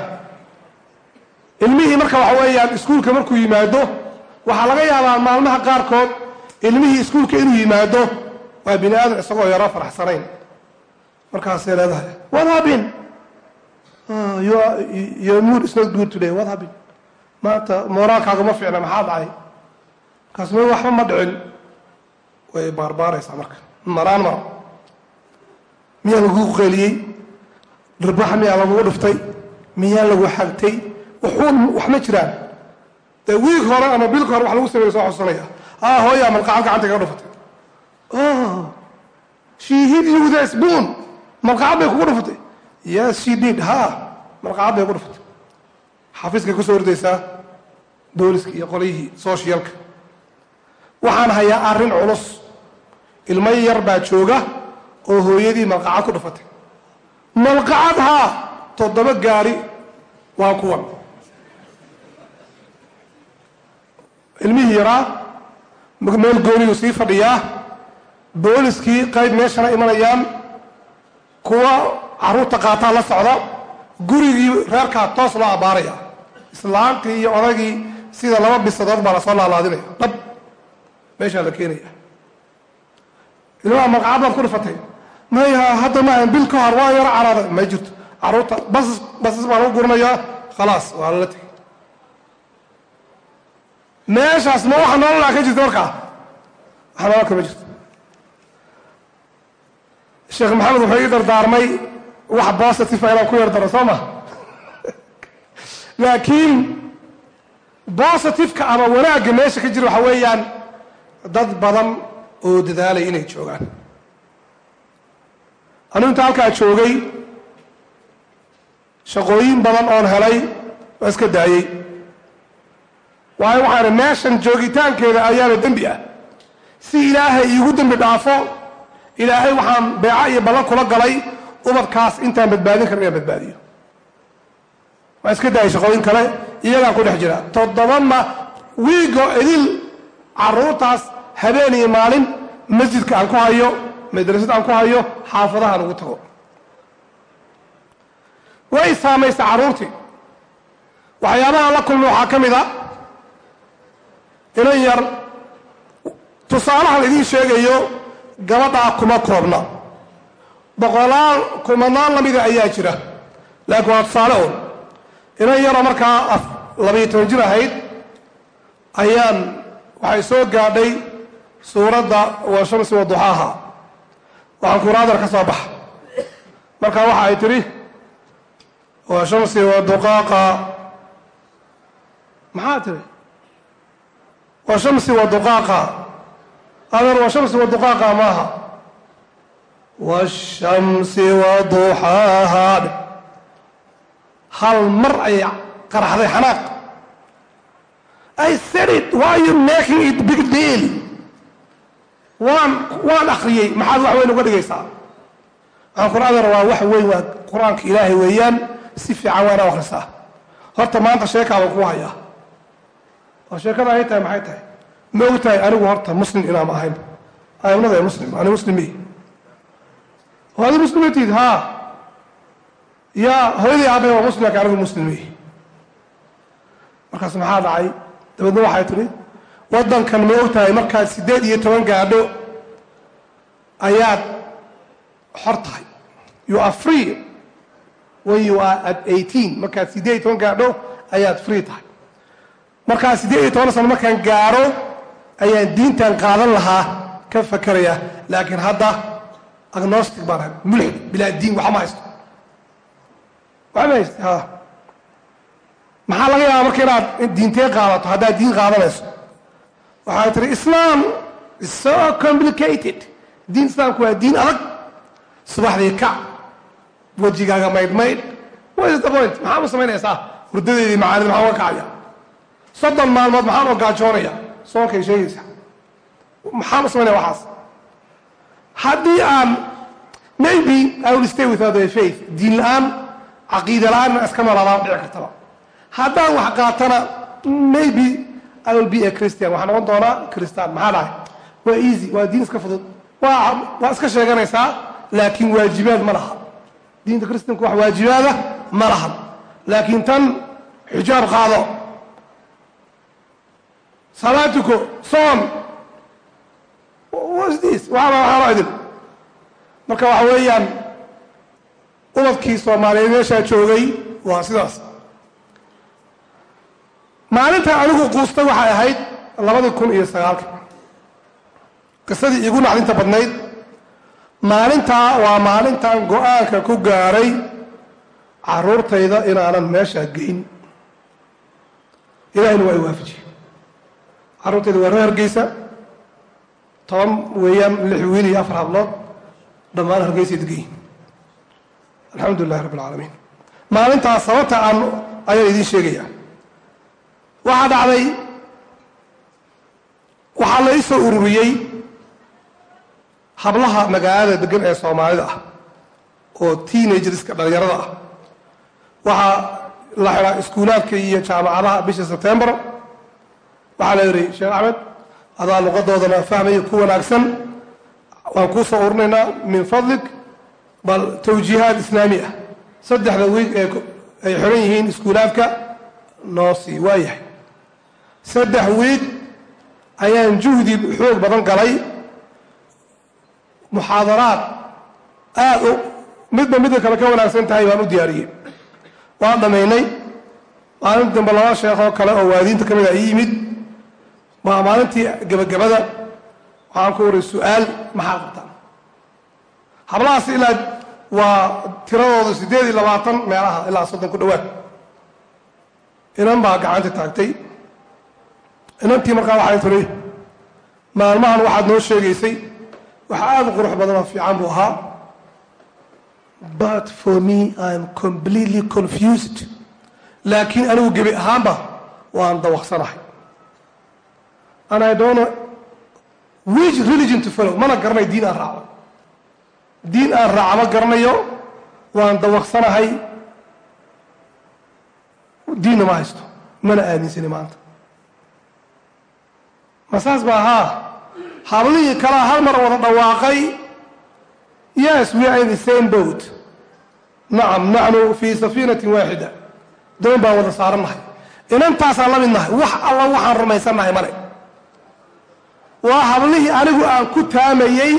Speaker 2: ilmihii marka waxa weeyaan iskuulka markuu yimaado waxaa laga yaabaa maalmaha qaarkood ilmihii iskuulka inuu yimaado waa bini aadan isagoo yaroo faraxsanayn. Markaasay leedahay what happened? Uh, your, mood is not good today. What happened maanta mooraalkaaga ma fiicna maxaa dhacay? Markaas ma waxba ma dhicin. Way baarbaaraysaa marka. Maraan mara miyaa lagugu qeeliyey dhirbaxa miyaa lagugu dhiftay miyaa lagu xagtay? Waxuun wax jiraan. Dee wiig hore ama bilka hore wax lagu sameeyo soo xusanaya ah hooyaa malqacad gacanta kaga dhufatay. Oh she hit you malqacad bay kugu dhufatay? Yes she ha malqacad bay ku dhufatay xafiiskay ku soo ordaysaa booliska iyo qolyihii sooshyalka waxaan hayaa arrin culus. Ilmo yar baa jooga oo hooyadii malqacad ku dhufatay. Malqacad haa toddoba gaari waa kuwan. Ilmihii yaraa meel gooniyuu sii fadhiyaa booliskii qayb meeshana imanayaan kuwa carruurta qaataa la socda gurigii reerkaa toos loo abbaaraya islaantii iyo odagii sida laba bisadood baa la soo laalaadinaya. Dhab meeshaa la keenaya. Ilmaha malqacad baad ku dhifatay maya hadda maaha bil ka hor waa yaro caraaday ma jirto. Carruurta basas basas baa lagu gurinayaa khalaas waa lala tegay meeshaas ma waxa nololaa ka jirta markaa waxa nolol kama jirto. Sheekh maxamed wuxuu ii dardaarmay wax bositive inaan ku yar soo ma laakiin bositiveka ama wanaagga meesha ka jira waxa weeyaan dad badan oo dadaalay inay joogaan. Anigu inta halkaa joogay shaqooyin badan oon helay waa iska daayey waayo waxaan idhi meeshan joogitaankeeda ayaana dembi ah. Si ilaahay iigu dembi dhaafo ilaahay waxaan beeco iyo ballan kula galay ubadkaas intaan badbaadin karin inaan badbaadiyo waa iska daayay shaqooyin kale iyagaan ku dhex jira. Toddobama wiigo idil carruurtaas habeen iyo maalin masjidka aan ku hayo madrasad aan ku hayo xaafadahaan ugu tago. Way saamaysa carruurtii waxyaabahaan la kulma waxaa ka mid a inan yar tusaalahan idiin sheegayo gabadhaa kuma koobna. Boqolaal kumanaan lamida ayaa jira. Laakiin waa tusaale un inan yaroo markaa labayo toban jir ahayd ayaan waxay soo gaadhay suuradda wa shamsi wa duxaaha. Waxaan kuraadar ka soo baxa marka waxa ay tidhi wa shamsi maxaa tiri waa shamsi wa duqaaqa. Adeer waa shamsi wa duqaaqa maaha. Washamsi wa duxaaha hal mar ayay qaraxday xanaaq. I said it why you making it big deal? Waan waan akriyey maxaad wax weyn uga dhigaysaa? Waxaan kula adeer waa wax weyn waa qur'aanka ilaahay weeyaan si fiican waana akhrisaa horta maanta sheekaaba ku hayaa. Oo sheekada ay tahay maxay tahay? Ma og tahay anigu horta muslim inaama ahayn? Amnada muslim ani muslimi. Oo adi muslimatiid ha yaa hooyadii aabay waa muslimka anigu muslimi. Markaas maxaa dhacay dabeedna waxay tidhi waddankan ma og tahay markaad siddeed iyo toban gaadho ayaad xor tahay. You are free when you are at eighteen. Markaad siddeed iyo toban gaadho ayaad free tahay. Markaa siddeed iyo toban sano markaan gaadho ayaan diintan qaadan lahaa ka fakeraya laakiin hadda agnostic baan ahay mulxid bilaa diin waxa ma haysto waxa ma haysta ha maxaa laga yaabaa marka inaad diintee qaadato haddaad diin qaadanayso? Waxay tihi islam is so complicated. Diin islaamku waa diin adag. Subaxdii kac wejigaaga maydh maydh what is the point? Maxaa u samaynaysaa? Hurdadeedii macaanid maxaa uga kacaya? Soddon maalmood maxaan oo gaajoonaya soonkay sheegaysa maxaan u samaynaya waxaas? Haddii aan maybe i will stay without a faith. Diin la'aan caqiida la'aanna iska noolaadaan dhici kartaba. Haddaan wax qaatana maybe i be a christian. Waxaan noqon doonaa christaan maxaa dhahay waa easy waa diin iska fudud. Waa iska sheeganaysaa laakiin waajibaad ma laha. Diinta christianku wax waajibaada ma lahan laakiin tan xijaab qaado. Salaatuko soon wsdis waxaaba waxaaba idin. Marka waxa weeyaan ubadkii soomaaliyeed meeshaa joogay waa sidaas. Maalinta anigu quustay waxay ahayd labadii kun iyo sagaalka. Qisadii iigu naxdinta badnayd. Maalintaa waa maalintan go'aanka ku gaaray caruurtayda inaanan meeshaa geyn. Ilahayna waa i waafajiyey carruurtayda waa reer hargeysa. Toban weeyaan lix wiil iyo afar hablood dhammaan hargeysay degayin alxamdu lilahi rabbi alcaalamiin maalintaas sababta aan ayaan idiin sheegaya. Waxaa dhacday waxaa la ii ururiyey hablaha magaalada degan ee soomaalida ah oo teenagerska dhalinyarada ah. Waxaa la xidhaa iskuulaadka iyo jaamacadaha bisha sebtembar waxaa la yidhi sheekh axmed adaa luqadoodana fahmaya ku wanaagsan. Waan kuu soo urinaynaa min fadlik bal tawjiihaad islaami ah. Saddexda wiig ee ay xiran yihiin iskuulaadka noo sii waayahay. Saddex wiig ayaan juhdi xoog badan galay. Muxaadaraad aad u midba midka kale ka wanaagsan tahay baan u diyaariyey. Waan dhammaynay. Maalin dambe laba sheekh oo kale oo waadiinta ka mid a ii yimid. Waa maalintii gebagabada waxaan ku waray su'aal maxaa qabtaan hablahaas ilaa waa tiradooda siddeed iyo labaatan meelaha ilaa soddon ku dhowaad inan baa gacanta taagtay. Inantii markaa waxay tiri maalmahan waxaad noo sheegaysay wax aada u qurux badan oo fiican buu ahaa. But for me im completely confused. Laakiin anigu gebi ahaanba waan dawaqsanahay and i don't know which religion to follow. Mana garanayo diin aan raaco diin aan raaca ma garanayo waan dawaqsanahay. Diinna ma haysto mana aaminsani maanta. Ma saas ba ahaa hablihii kalaa hal mar wada dhawaaqay. Yes we are in the same boat. Nacam naxnu fii safiinatin waaxida doon baan wada saarannahay inantaasaan la mid nahay. Wax alla waxaan rumaysannahay male. Waa hablihii anigu aan ku taamayey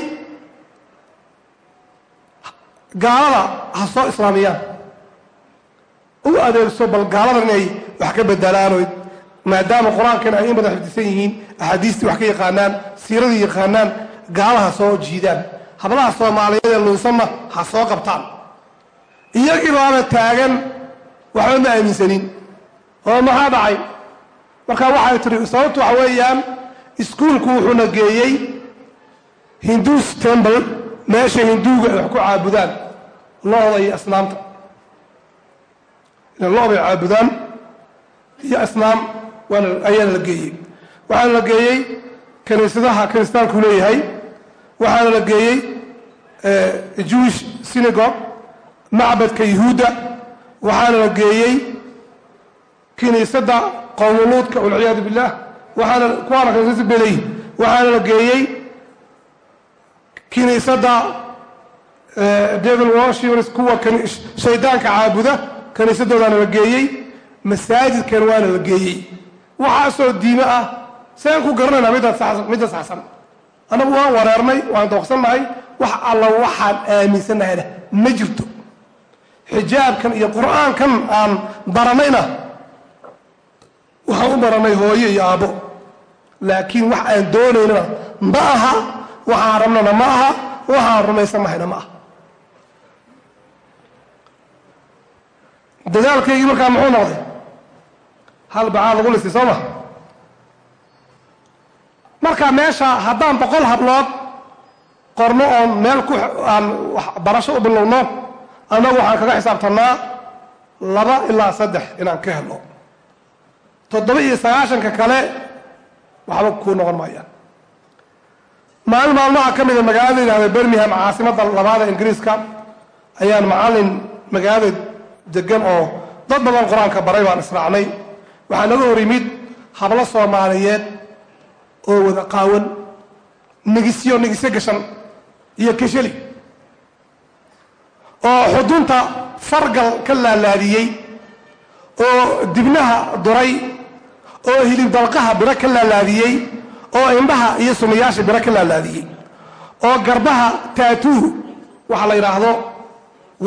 Speaker 2: gaalada ha soo islaamiyaan. U adeegso bal gaaladan inay wax ka bedelaanoy maadaama qur'aankan ay in badan xifdisan yihiin axaadiistii wax ka yaqaanaan siiradii yaqaanaan gaalaha soo jiidaan. Hablaha soomaaliyeed ee luunsanna ha soo qabtaan. Iyagii baaba taagan waxba ma aaminsanin oo maxaa dhacay? Marka waxay tihi sababtu waxa weeyaan iskuulku wuxuuna geeyey hinduus temble meesha hinduuga ay wax ku caabudaan lo-da iyo asnaamta. Lo-day caabudaan iyo asnaam waana ayaana la geeyey. Waxaana la geeyey kaniisadaha kiristaanku leeyahay waxaana la geeyey jewish synagogue macbadka yahuudda waxaana la geeyey kiniisadda qowmuluudka walciyaadu billah waxaana kuwaana kaniisada beley waxaana la geeyey kiniisadda devil worshipers kuwa shaydaanka caabuda kaniisadoodaana la geeyey masaajidkan waana la geeyey. Waxaasoo diime ah saan ku garanaynaa midda saxsan annagu waan wareernay waan dooqsannahay wax alla waxaan aaminsannahayna ma jirto. Xijaabkan iyo qur'aankan aan baranayna waxaan u baranay hooyo iyo aabbo laakiin wax aan doonaynana ma aha waxaan rabnana ma aha waxaan rumaysannahayna ma aha dadaalkaygii markaa muxuu noqday? Hal bacaa lagu lisay soo ma? Marka meesha haddaan boqol hablood qorno oon meel ku aan waxbarasho u bilowno annagu waxaan kaga xisaabtannaa laba ilaa saddex inaan ka helno. Toddoba iyo sagaashanka kale waxba kuu noqon maayaan maalin maalmaha ka mida magaalada yidhahda birmingham caasimadda labaada ingiriiska ayaan macallin magaalada degan oo dad badan qur'aanka baray baan israacnay. Waxaa naga hor yimid hablo soomaaliyeed oo wada qaawan nigisyo nigisyo gashan iyo kashali oo xudunta fargal ka laalaadiyey oo dibnaha duray oo hilib dalqaha biro ka laalaadiyey oo indhaha iyo sumayaasha biro ka laalaadiyey oo garbaha taatuu waxa la yidhaahdo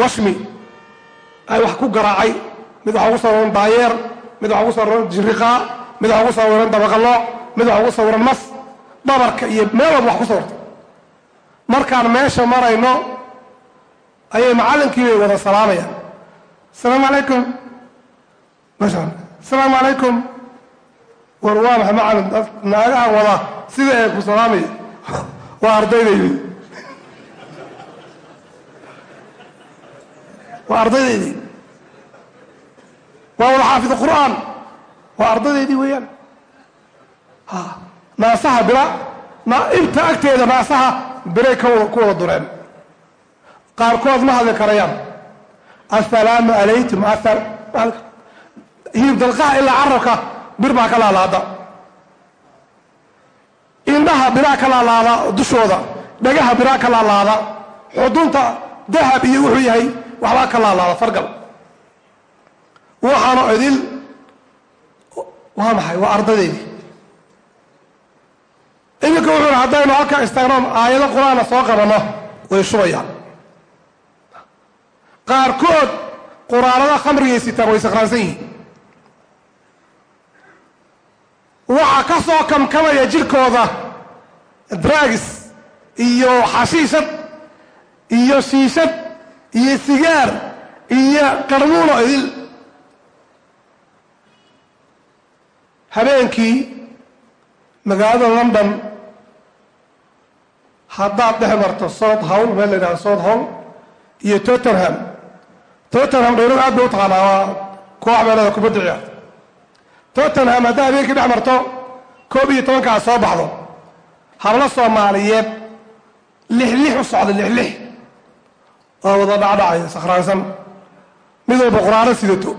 Speaker 2: washmi ay wax ku garaacay mid waxa ugu sawiran daayeer mid waxa ugu sawiran jiriqaa mid waxa ugu sawiran dabaqalo mid waxa ugu sawiran mas dhabarka iyo meel walba wax ku sawirtay markaan meesha marayno ayay macallinkii bay wada salaamayaan asalaamu calaykum alla asalaamu calaykum war waa maxay macallin naagahan wada sida ee ku salaamaya waa ardaydaydi waa ardaydaydii waa wada xaafid qur'aan. Waa ardaydaydii weeyaan. Ha naasaha bira ibta agteeda naasaha wada ku wada dureen. Qaarkood ma hadli karayaan. Assalaamu calaykum hilib dalqaha ilaa carabka bir baa ka laalaada. Indhaha biraa ka laalaada dushooda. Dhagaha biraa ka laalaada. Xudunta dahab iyo wuxuu yahay waxbaa ka laalaada fargal. Waxaana idil. Waa maxay? Waa ardaydeydii iminka wuxuu haddaynu halka istaagnoon aayado qur'aana soo qabanno. Way shubayaan. Qaarkood quraanada khamrigay sitaan way sakraansan yihiin waxaa ka soo kamkamaya jirkooda dragis iyo xashiishad iyo shiishad iyo sigaar iyo qarmuuno idil. Habeenkii magaalada london haddaad dhex marto south howl meel la yidhahdo south howl iyo tottenham. Tottenham dhowlad aad bay u taqaanaa waa koox meelada kubadda ciyaarta tottenham haddaa habeenkii dhex marto koob iyo tobankaa soo baxdo. Hablo soomaaliyeed lix lix u socda lix lix. Oo wada dhacdhacaya sakhraansan. Mid walba quraano sidato.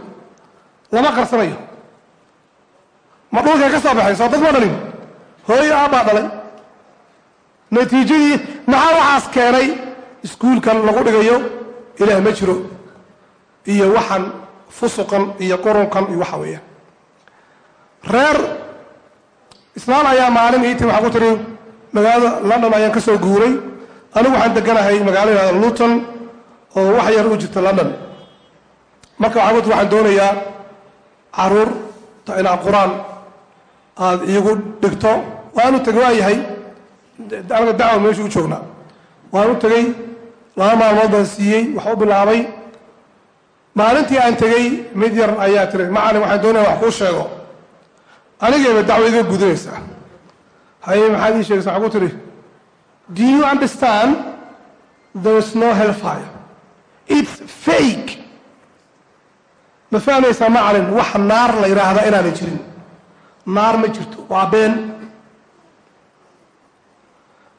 Speaker 2: Lama qarsanayo. Ma dhulkay ka soo baxay soo dad ma dhalin. Hooyo aabbaa dhalay. Natiijadii maxaa waxaas keenay? Iskuulkan lagu dhigayo ilaah ma jiro. Iyo waxan fusuqan iyo qurunkan iyo waxa weeyaan reer islaan ayaa maalin ii timi waxaa ku tiri magaalada london ayaan ka soo guuray. Anigu waxaan deganahay magaalo yihahda luton oo wax yar u jirta london. Marka waxaa ku waxaan doonayaa carruur inaad qur'aan aada iigu dhigto. Waanu tegay waa yahay anaga dacwa meeshu u joognaa. Waanu tegey laba maalmood baan siiyey wax u bilaabay. Maalintii aan tegey mid yar ayaa tiri macalin waxaan doonaya wax kuu sheego anigayba dacwo iga gudinaysaa haye maxaad ii sheegaysaa waxaa ku tidhi do you understand? There is no hellfire. It's fake. Ma fahmaysaa macalin wax naar la yidhaahdaa inaanay jirin. Naar ma jirto waa been.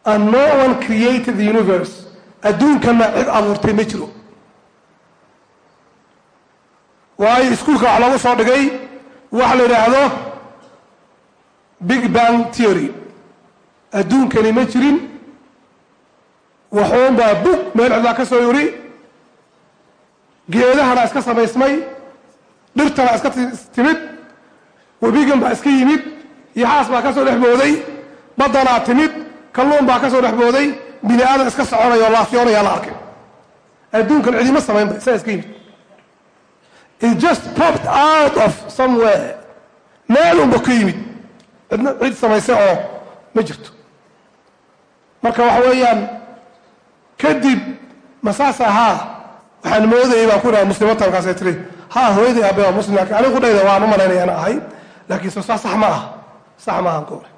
Speaker 2: And no one created the universe. Adduunkana cid abuurtay ma jiro. Waayo iskuulka wax lagu soo dhigay waxa la yidhaahdo big bang theory. Adduunkani ma jirin. Waxuunbaa bug meel cidlaa ka soo yuri. Geedahana iska samaysmay. Dhirtana iska timid. Webigan baa iska yimid. Yaxaas baa ka soo dhex booday. Baddanaa timid. Kalluun baa ka soo dhex booday. Bini aadan iska soconaya oo laafyoonayaa la arkay. Adduunkan cidima samaynba isaa iska yimid. It just popped out of somewhere. Meel unba ka yimid cidna cid samaysay oo ma jirto. Marka waxa weeyaan kadib masaas ahaa waxaan moodayay baan ku dhaha muslimata markaasay tiri ha hooyaday aabe waa muslim laakiin anigu dhayda waan u malaynaya ana ahay laakiin soo sax ma aha sax ma ahan goole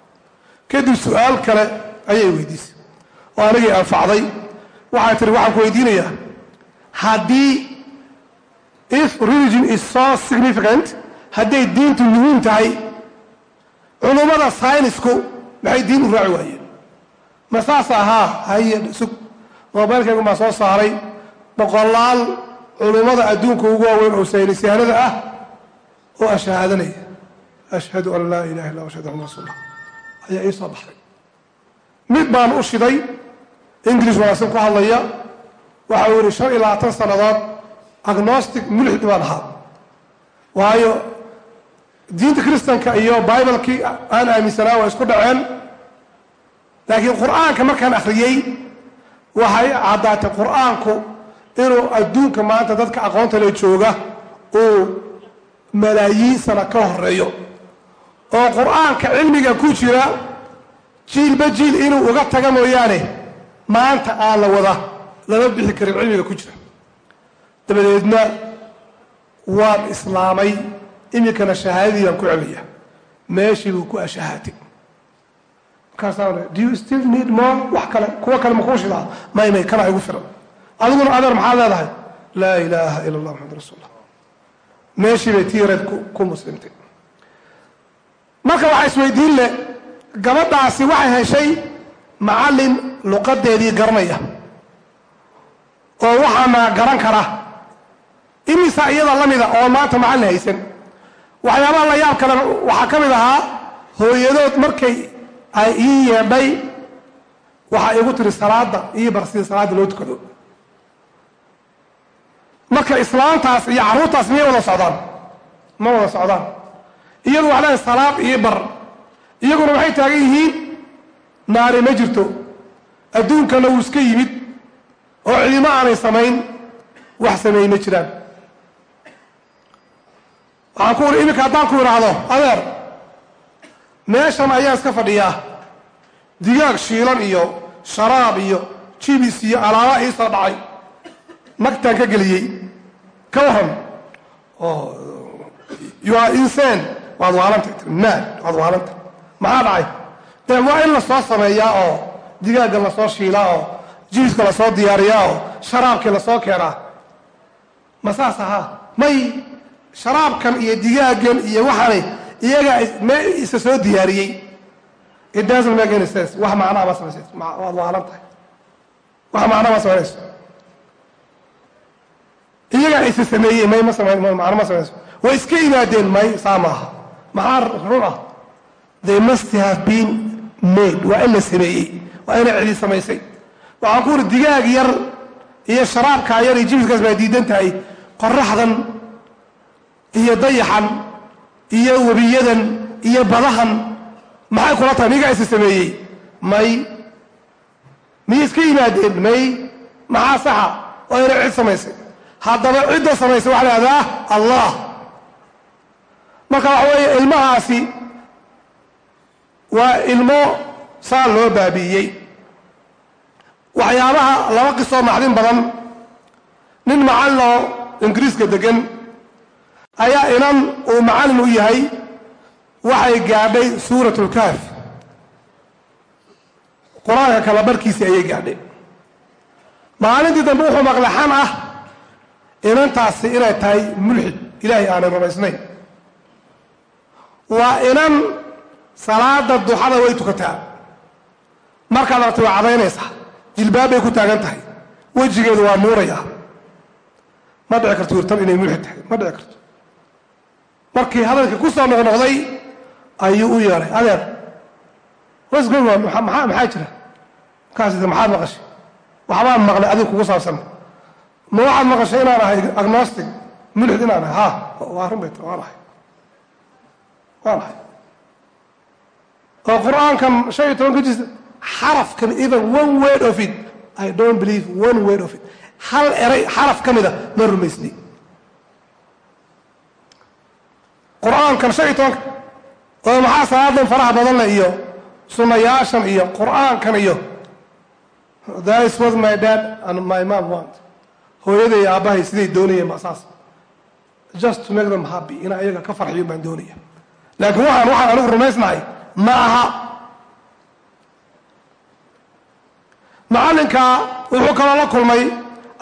Speaker 2: kadib su'aal kale ayay weydiisay oo anigay anfacday waxay tiri waxaan ku weydiinayaa haddii if religion is so significant hadday diintu muhiim tahay culummada saynisku maxay diin u raaci waayeen? Ma saas ahaa haye sug mobaylkaygu maa soo saaray. Boqolaal culummada adduunka ugu waaweyn oo saynisyahanada ah oo ashahaadanaya ashhadu an laa ilaha illa ashhadu anna rasuul ayaa ii soo baxday. Mid baan u shiday english wanaagsan ku hadlaya. Waxa uu yihi shan iyo labaatan sannadood agnostic mulxid baan ahaa. Waayo diinta kristanka iyo bibalekii aan aaminsanaa waa isku dhaceen. Laakiin qur'aanka markaan akhriyey waxay caddaatay qur'aanku inuu adduunka maanta dadka aqoonta le jooga uu malaayiin sana ka horeeyo oo qur'aanka cilmiga ku jira jiilba jiil inuu uga taga mooyaane maanta aan la wada lama bixi karin cilmiga ku jira. Dabadeedna waan islaamay iminkana shahaadadii baan ku celaya meeshii buu ku ashahaatay. Wax kale kuwa kale makuu shidaa. May may kana igu filan. Adiguna adeer maxaad leedahay? Laa ilaaha ila allah maxamad rasuul allah meeshii bay tiireed ku muslimtay. Marka waxaa isweydiin leh gabadhaasi waxay heshay macallin luqadeedii garanaya oo waxaana garan kara. Imisa iyada la mida oo maanta macallin haysan waxyaabaha la yaab kale waxaa ka mid ahaa hooyadood markay ay ii yeedhay waxaa igu tiri salaada ii bar sida salaada loo tukado. Marka islaantaas iyo carruurtaas miyay wada socdaan? Ma wada socdaan. Iyadu wax leedahay salaad ii bar. Iyaguna waxay taagan yihiin naari ma jirto. Adduunkana wuu iska yimid. Oo cidimo aanay samayn wax sameeyey ma jiraan waxaan ku uri iminka haddaan ku idhaahdo adeer meeshan ayaa iska fadhiyaa. Digaag shiilan iyo sharaab iyo jibis iyo alaaba ii soo dhacay. Nagtaan ka geliyey. Ka waran. Oo you are insane. Waad waalantay mad. Waad waalantay maxaa dhacay? Dee waa in la soo sameeyaa oo digaagga la soo shiilaa oo jibiska la soo diyaariyaa oo sharaabkii la soo keenaa ma saas ahaa. May sharaabkan iyo digaaggan iyo waxaani iyagaa isa soo diyaariyey. It doesn't make any sense. Wax macnaa ma samaysayso waad waalan tahay. Wax macnaa ma samaynayso iyagaa isa sameeyey may ma samayn macno ma samaynayso way iska yimaadeen may saa maaha maxaa run ah? They must have been made. Waa in la sameeyey. Waa inay cidi samaysay. Waxaan ku uri digaag yar iyo sharaabkaa yar iyo jibiskaas baa diidan tahay qoraxdan iyo dayaxan iyo webiyadan iyo badahan maxay kula tahay? Miyagaa isa sameeyey. May. Miyay iska yimaadeen? May. Maxaa saxa? Oo inay cid samaysay. Haddaba cidda samaysay waxa la ihahdaa allah. Marka waxa weeye ilmahaasi waa ilmo saa loo baabi'iyey waxyaabaha laba qisoo macdin badan. Nin macallin oo ingiriiska degan ayaa inan uu macallin u yahay waxay gaadhay suurat lkaaf qur'aanka kala barkiisii ayay gaadhay. Maalintii dambe wuxuu maqlay xan ah inantaasi inay tahay mulxid ilaahay aanay rumaysnayn. Waa inan salaada duxada way tukataa. Markaad aragtay waa cadaynaysaa jilbaab bay ku taagan tahay. Wejigeedu waa muuraya ma dhici karto wirtan inay mulxid tahay. Ma dhici karto markii hadalkii ku soo noqnoqday ayuu u yeedhay adeer maxaa jira? Markaas maxaad maqashay? Waxbaan maqlay adiga kugu saabsan. Ma waxaad maqashay inaan ahay agnostic? Mulxid inaan ahay. Ha waa run bay tiri waan ahay. Waan ahay. Oo qur'aankan shan iyo tobanka jis xarafkan even one word of it i don't believe one word of it. Hal eray xaraf ka mida ma rumaysni qur'aankan shan iyo tobanka oo maxaa salaadan faraha badan leh iyo sunayaashan iyo qur'aankan iyo that is what my dad and my mom want. Hooyaday aabbahay siday doonayeen ba saas. Just to make them happy. Inaa iyaga ka farxiyo baan doonaya. Laakiin waxaan waxaan anigu rumaysnahay. Ma aha. Macallinkaa wuxuu kaloo la kulmay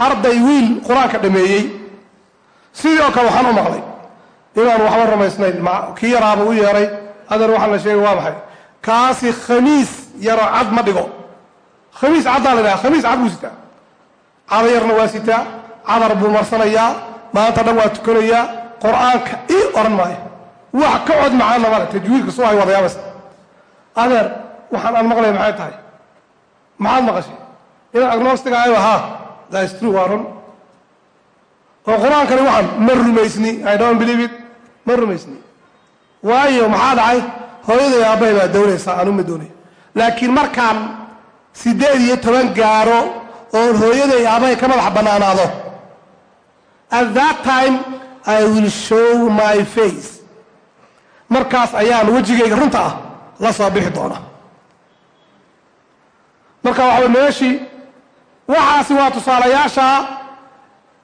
Speaker 2: arday wiil qur'aanka dhameeyey. Sidoo kale waxaan u maqlay inaan waxba rumaysnayn. Kii yaraaba u yeeray adeer waxaan la sheegay waa maxay? Kaasi khamiis yaroo cad ma dhigo. Khamiis caddaa la dhaha khamiis cad buu sitaa. Cada yarna waa sitaa cadar buu marsanayaa maanta dhan waa tukanayaa qur'aanka ii odhan maayo. Wax ka cod macaana male tajwiidka soo hay wadayaabaysa adeer waxaan aan maqlay maxay tahay? Maxaad maqashay? Inaan agnostiga ayba haa dastru waa run. Oo qur'aankani waxaan ma rumaysni i don't believe it ma rumaysni waayo maxaa dhacay? Hooyaday aabbahay baa doonaysaa anu ma doonay. Laakiin markaan siddeed iyo toban gaaro oon hooyaday aabbahay ka madax bannaanaado at that time i will show my face. Markaas ayaan wejigayga runta ah la soo bixi doona marka waxaa meeshii waxaasi waa tusaalayaasha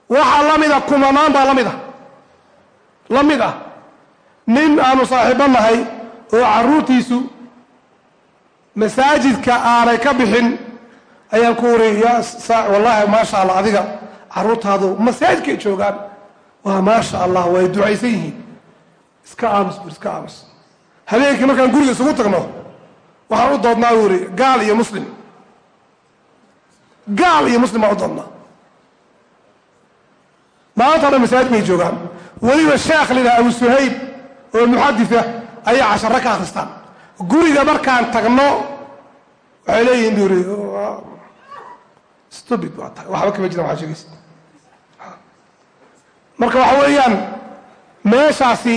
Speaker 2: waxaa la mida kumanaan baa la mid a. La mid ah nin aanu saaxiibo nahay oo carruurtiisu masaajidka aanay ka bixin ayaan ku wari ya wallaahi maasha allah adiga carruurtaadu masaajidkay joogaan. Waa maasha allah way ducaysan yihiin. Iska aamus bur iska aamus. Habeenkii markaan guriga isugu tagno waxaan u doodnaa u yidhi gaal iyo muslim. Gaal iyo muslim baan u doodnaa. Dhan masaajid bay joogaan. Weliba sheekh la yidhaha abu suhayb oo muxadisa ayay casharo ka akhristaan. Guriga markaan tagno waxay leeyihiin bu yidhi stupid waa tahay waxba kama jiran waxaa sheegaysa marka waxa weeyaan meeshaasi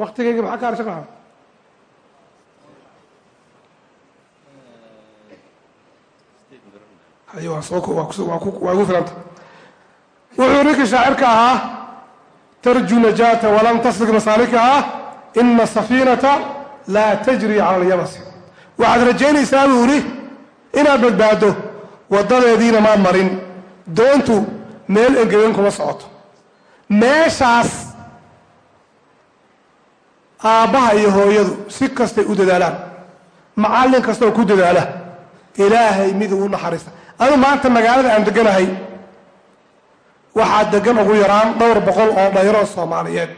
Speaker 2: waktigayga maxaa ka harsha kaa hayo waa soo waa igu filanta wuxuu ninkii shaacirka ahaa tarju najaata walam taslik masaalikaha ina safiinata laa tajri cala alyabasi waxaad rajaynaysaa buu idhi inaad badbaado waddadeediina maad marin doontu meel engegan kuma socoto meeshaas aabbaha iyo hooyadu si kastay u dadaalaan macallin kastaoo ku dadaala ilaahay miduu u naxariista adu maanta magaalada aan deganahay waxaa degan ugu yaraan dhowr boqol oo dhayro soomaaliyeed.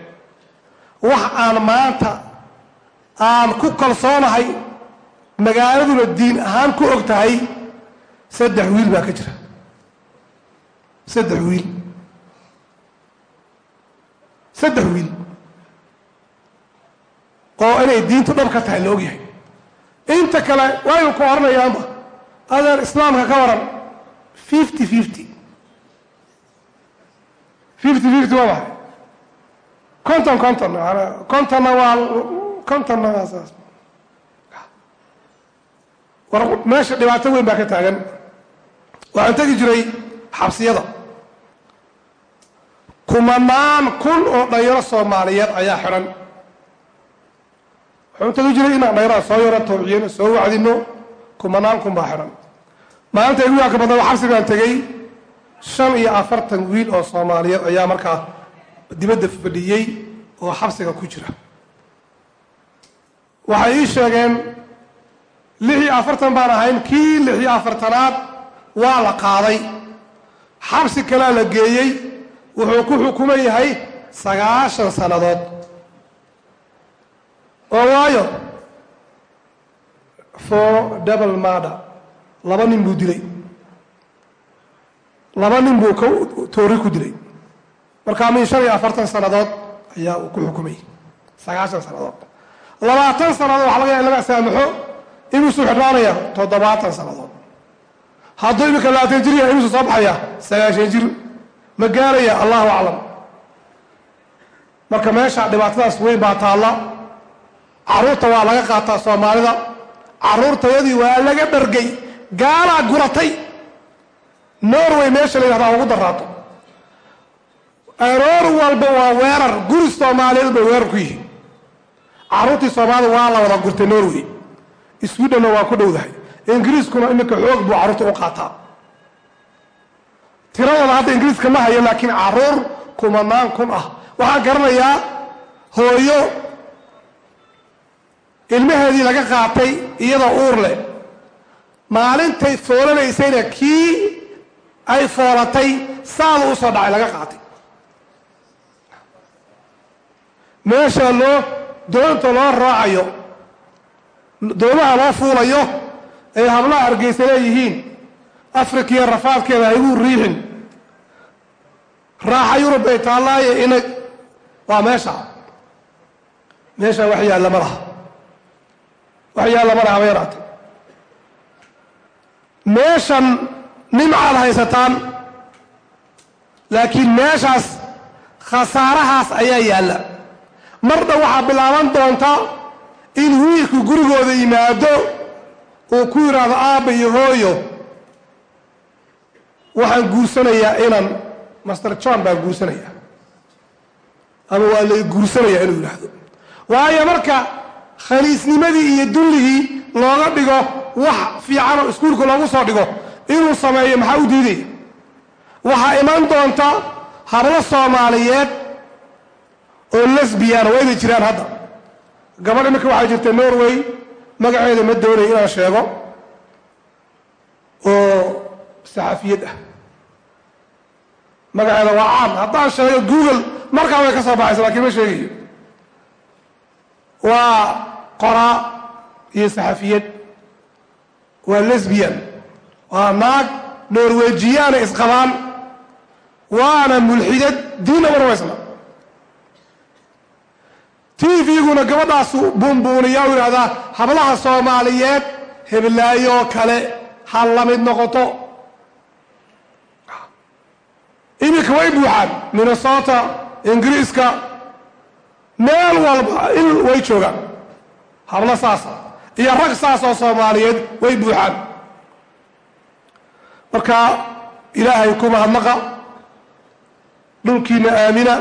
Speaker 2: Wax aan maanta aan ku kalsoonahay magaaladuna diin ahaan ku og tahay saddex wiil baa ka jira. Saddex wiil. Saddex wiil. Oo inay diintu dhab ka tahay la og yahay. Inta kale waynu ku oranayaanba. Adeer islaamka ka waran fifty fifty fifty fifty waa maxay conton conton contonna waa contonna waa saas. War meesha dhibaato weyn baa ka taagan. Waxaan tegi jiray xabsiyada. Kumanaan kun oo dhayaro soomaaliyeed ayaa xidhan waxaan tegi jiray inaan dhayaraha soo yaro tawciyano soo wacdino kumanaan kun baa xidhan maalinta igu yaaka badna xabsi baan tegey shan iyo afartan wiil oo soomaaliyeed ayaa markaa dibadda fadhiyey oo xabsiga ku jira. Waxay ii sheegeen lix iyo afartan baan ahayn kii lix iyo afartanaad waa la qaaday. Xabsi kalea la geeyey wuxuu ku xukuman yahay sagaashan sannadood. Oo waayo for double mada laba nin buu dilay laba nin buu toori ku dilay markaa min shan iyo afartan sannadood ayaa uu ku xukumay. Sagaashan sannadood labaatan sannadood waxa laga ya in laga saamaxo imisuu xidhnaanaya toddobaatan sannadood hadduu iminka labaatan jir yahay imisuu soo baxaya sagaashan jir. Ma gaaraya allahu aclam. Marka meesha dhibaatadaas weyn baa taalla. Carruurta waa laga qaataa soomaalida. Carruurtayadii waa laga dhargay. Gaalaa guratay norway meesha la yidhahdaa ugu daraato aroor walba waa weerar guri soomaaliyeed bay weerar ku yihiin. Carruurtii soomaalida waa la wada gurtay norway. Swedhenna waa ku dhowdahay. Ingiriiskuna iminka xoog buu carruurta u qaataa. Tiradooda hadda ingiriiska ma hayo laakiin carruur kumanaan kun ah. Waxaan garanayaa hooyo ilmaheedii laga qaatay iyadoo uur leh. Maalintay foolanaysayna kii ay foolatay saada soo dhacay laga qaatay. Meesha loo doonta loo raacayo doomaha loo fuulayo ay hablaha hargeysa leeyihiin. Afrikiya rafaadkeeda haygu riixin. Raaxa yurub bay taallaayo inag waa meesha. Meesha wax yaalla ma laha. Wax yaalla ma laha haba yaraatay. Meeshan nimcaad haysataan? Laakiin meeshaas khasaarahaas ayaa yaalla. Marna waxaa bilaaban doonta in wiilku gurigooda yimaado uu ku yidhaahdo aabba iyo hooyo. Waxaan guursanayaa inaan master john baan guursanayaa. Ama waa la guursanayaa inuu yidhaahdo waayo marka khaliisnimadii iyo dulligii looga dhigo wax fiican oo iskuulka loogu soo dhigo inuu sameeyo maxaa u diidaya waxaa iman doonta hablo soomaaliyeed oo lesbiyaana waa inay jiraan hadda. Gabadh iminka waxaa jirta norway magaceeda ma doonaya inaan sheego. Oo saxafiyad ah. Magaceeda waa caan. Haddaan sheego google markaa way ka soo baxaysa lakiin ma sheegayo. Waa qoraa iyo saxafiyad waa lesbian waa naag norwejiyaana isqabaan waana mulxidad diinna warwaysna t v-guna gabadhaasu buunbuuniyaa u yidhahdaa hablaha soomaaliyeed heblaayoo kale ha la mid noqoto. Iminka way buuxaan minnesota ingiriiska meel walba il way joogaan. Hablo saasa iyo rag saas oo soomaaliyeed way buuxaan marka ilaahay ku mahadnaqa dhulkiina aamina.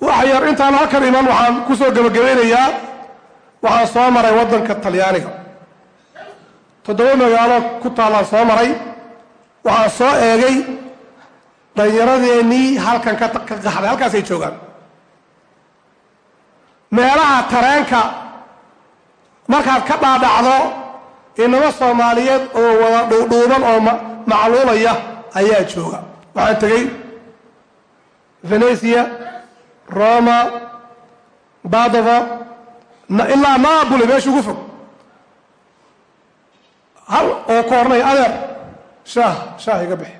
Speaker 2: Wax yar intaan halkan iman waxaan ku soo gebagabaynayaa waxaan soo maray waddanka talyaaniga. Toddoba magaalo ku taallaan soo maray waxaan soo eegay dhallinyaradeenii halkan ka qaxday halkaasay joogaan. Meelaha tareenka markaad ka dhaadhacdo inamo soomaaliyeed oo wada dhuudhuuban oo macluulaya ayaa jooga. Waxaan tegey venecia roma badova ilaa naabuli meesha ugu fog. Hal oo ku ornay adeer shaah shaah iga bixi.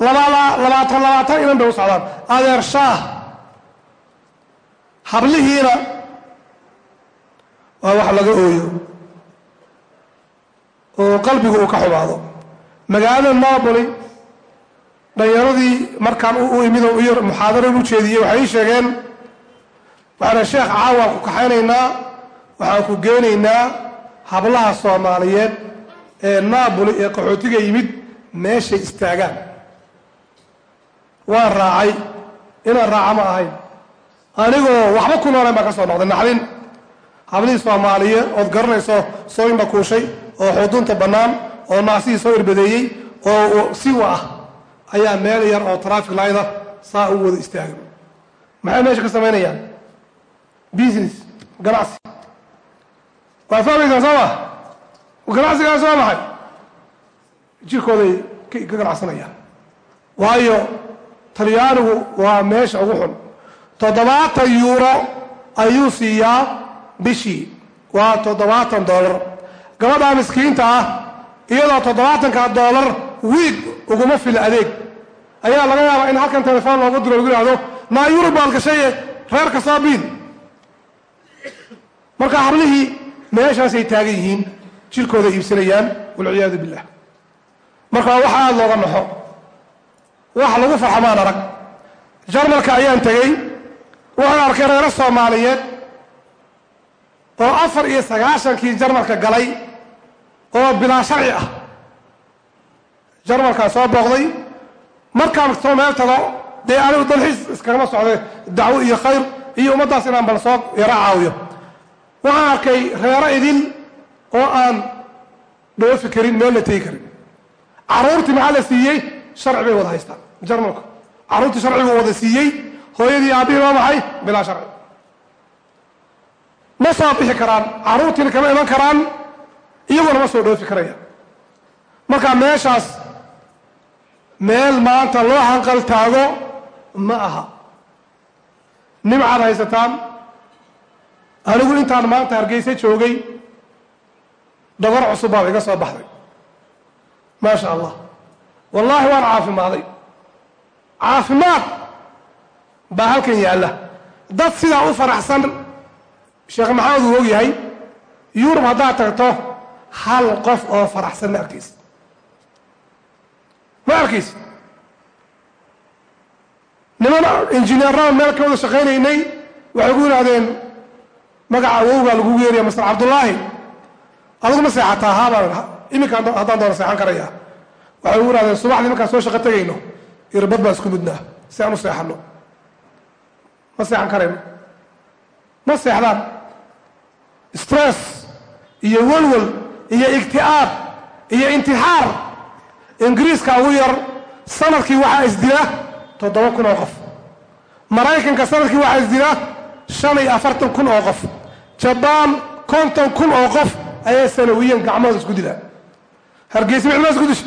Speaker 2: Labaatan labaatan inan bay u socdaan. Adeer shaah hablihiina waa wax laga ooyo oo qalbigu uu ka xumaado magaalada napoli dhallinyaradii markaan u imid oo iyo muxaadaro u jeediyey waxay ii sheegeen waxaana sheekh caawaan ku kaxaynaynaa waxaan ku geenaynaa hablaha soomaaliyeed ee naaboli ee qaxootiga yimid meeshay istaagaan. Waan raacay inaan raaca ma ahayn. Anigoo waxba ku noolayn baan ka soo noqday naxdin hablihii soomaaliye ood garanayso soo indha kuushay oo xudunta bannaan oo naasihii soo irbadeeyey oo siwa ah ayaa meel yar oo traffic layda saa u wada istaagan maxay meesha ka samaynayaan? Business ganacsi. Waa fahmaysaan soo ma? Ganacsigaas waa maxay jirkooday ka ganacsanayaan. Waayo talyaanigu waa meesha ugu xun. Toddobaatan yuuro ayuu siiyaa bishii. Waa toddobaatan dollar gabadhaa miskiinta ah iyadoo toddobaatanka dollar wiig uguma fila adeeg. Ayaa laga yaabaa in halkan telefoon loogu diro lagu yihahdo maa yurub baad gashaye reerka soo biil marka hablihii meeshaasay taagan yihiin jirkooda iibsanayaan walciyaadu billah. Marka waa wax aada looga naxo wax lagu farxamaan arag jarmalka ayaan tegey waxaan arkay reero soomaaliyeed oo afar iyo sagaashankii jarmalka galay oo bilaa sharci ah. Jarmalkaa soo booqday. Markaan soo meel tago dee anigu dalxiis iskagama socde dacwo iyo khayr iyo ummaddaas inaan bal soo yaro caawiyo. Waxaan arkay reero idin oo aan dhoofi karin meel la tegi karin. Carruurtii maxaa la siiyey? Sharci bay wada haystaan jarmalku carruurtii sharcigu wada siiyey hooyadii aabihii waa maxay bilaa sharci. Ma soo bixi karaan carruurtiina kama iman karaan iyaguna ma soo dhoofi karayaan marka meeshaas meel maanta loo hanqal taago ma aha. Nimcaad haysataan anigu intaan maanta hargeysa joogay dhogor cusub baa iga soo baxday. Maa sha allah. Wallaahi waan caafimaaday. Caafimaad baa halkan yaalla. Dad sidaa u faraxsan sheekh maxamed uu og yahay yurub haddaad tagto hal qof oo faraxsan ma arkaysa ma arkaysa niman injineeraan meel ka wada shaqaynaynay waxay ku yidhahdeen magaca awowgaa lagu yeeraya master cabdullaahi. Adigu ma seexataa haabaan iminka haddaan doona seexan karaya waxay ugu yidhahdeen subaxdii markaan soo shaqo tegayno irbad baan isku mudnaa si aan u seexanno. Ma seexan karayno ma seexdaan. Stress iyo walwal iyo igti'aab iyo intixaar. Ingiriiska ugu yar sannadkii waxaa isdila toddoba kun oo qof. Maraykanka sannadkii waxaa isdila shan iyo afartan kun oo qof. Jabaan konton kun oo qof ayaa sanawiyan gacmahooda isku dilaa hargeysa micmaa isku disha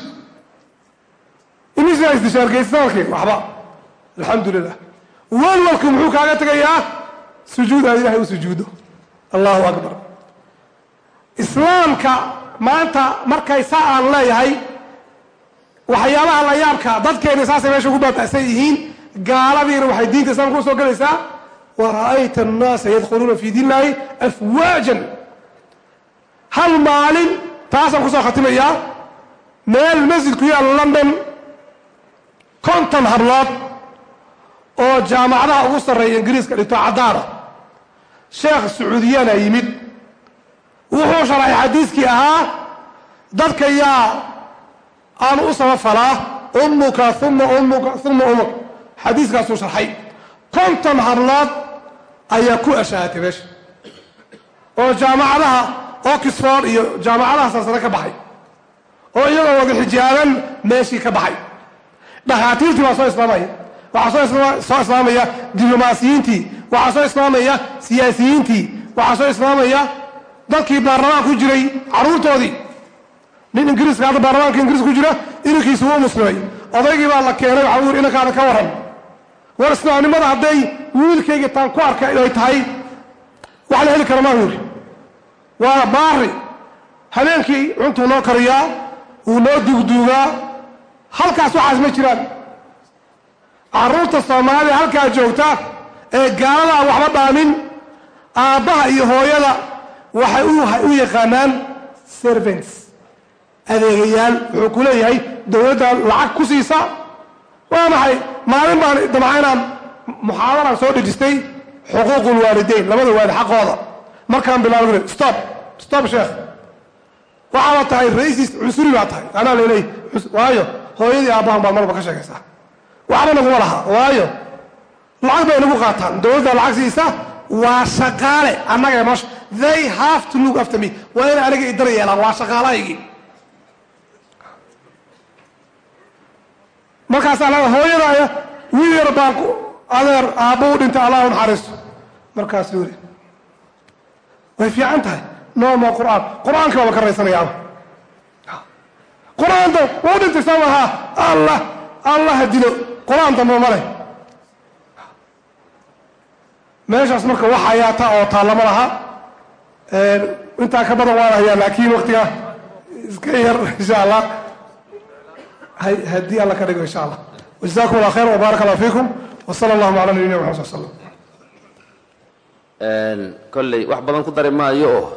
Speaker 2: imisaa isdisha hargeysa sannadkii? Waxba. Alxamdu lilah walwalku muxuu kaaga tegayaa sujuud aad ilahay u sujuudo. Allahu akbar islaamka maanta markay saa aan leeyahay waxyaabaha la yaabka dadkeena saasay meesha ugu baaba'san yihiin. Gaaladiina waxay diinta islaamka u soo gelaysaa. Wara'ayta annaasa yadkhuluuna fi diin illaahi afwaajan. Hal maalin taasaan ku soo khatimayaa meel masjid ku london konton hablood oo jaamacadaha ugu sarreeya ingiriiska dhigto caddaana sheekh sacuudiyaana yimid wuxuu sharaxay xadiiskii ahaa dadka yaa aanu u samafalaa ummuka uma ummuka uma ummuk. Xadiiskaasuu sharxay. Konton hablood ayaa ku ashaatay meesha. Oo jaamacadaha oxford iyo jaamacadaha sarsare ka baxay. Oo iyagoo wada xijaaban meeshii ka baxay. Dhakhaatiirtii baa soo islaamaya. Waxaa soo islaamaya diblomaasiyiintii. Waxaa soo islaamaya siyaasiyiintii. Waxaa soo islaamaya dadkii baarlamaan ku jiray carruurtoodii nin ingiriiska hadda baarlamaanka ingiriiska ku jira inankiisa wuu muslimay. Odaygii baa la keenay waxaa u yiri inankaada ka waran war islaamnimada hadday wiilkayga taan ku arka ay tahay wax la heli kara maa yiri waa baari habeenkii cuntuu noo kariyaa wuu noo duugduugaa halkaas waxaas ma jiraan. Carruurta soomaalida halkaa joogta ee gaaladaa waxba dhaamin aabbaha iyo hooyada waxay u yaqaanaan servants. Adeegayaal wuxuu ku leeyahay dowladdan lacag ku siisa. Waa maxay? Maalin baan damca inaan muxaadaraan soo dhejistay xuquuqul waalideyn labada waalid xaqooda. Markaan bilaabo stop stop sheekh. Waxaaba tahay raisis cunsuri baa tahay. Anaa laleey waayo hooyadii aabbahan baad marba ka sheegaysaa. Waxba naguma laha. Waayo lacag bay nagu qaataan. Dowladda lacag siisa waa shaqaale annaga they have to look after me. Waa inay aniga idar yeelaan waa shaqaalahaygii markaasaa la hooyadaaya wiil yar baan adeer aabbo u dhintay allah u naxariisto. Markaasuu yidhi way fiican tahay. Nooma qur'aan. Qur'aanka waaba ka raysanayaaba qur'aanta waa u dhintay soo maha allah allah ha dilo. Qur'aan dambe ma leh meeshaas marka wax hayaata oo taallama laha intaa ka badan waan hayaa laakiin waktiga iska yar insha allah haddii alla ka dhigo insha allah wajazakum allah khayr wbaarak allah fiikum wsala allahuma cala nabiyina maxamed sal slam
Speaker 1: kolley wax badan ku dari maayo. Oo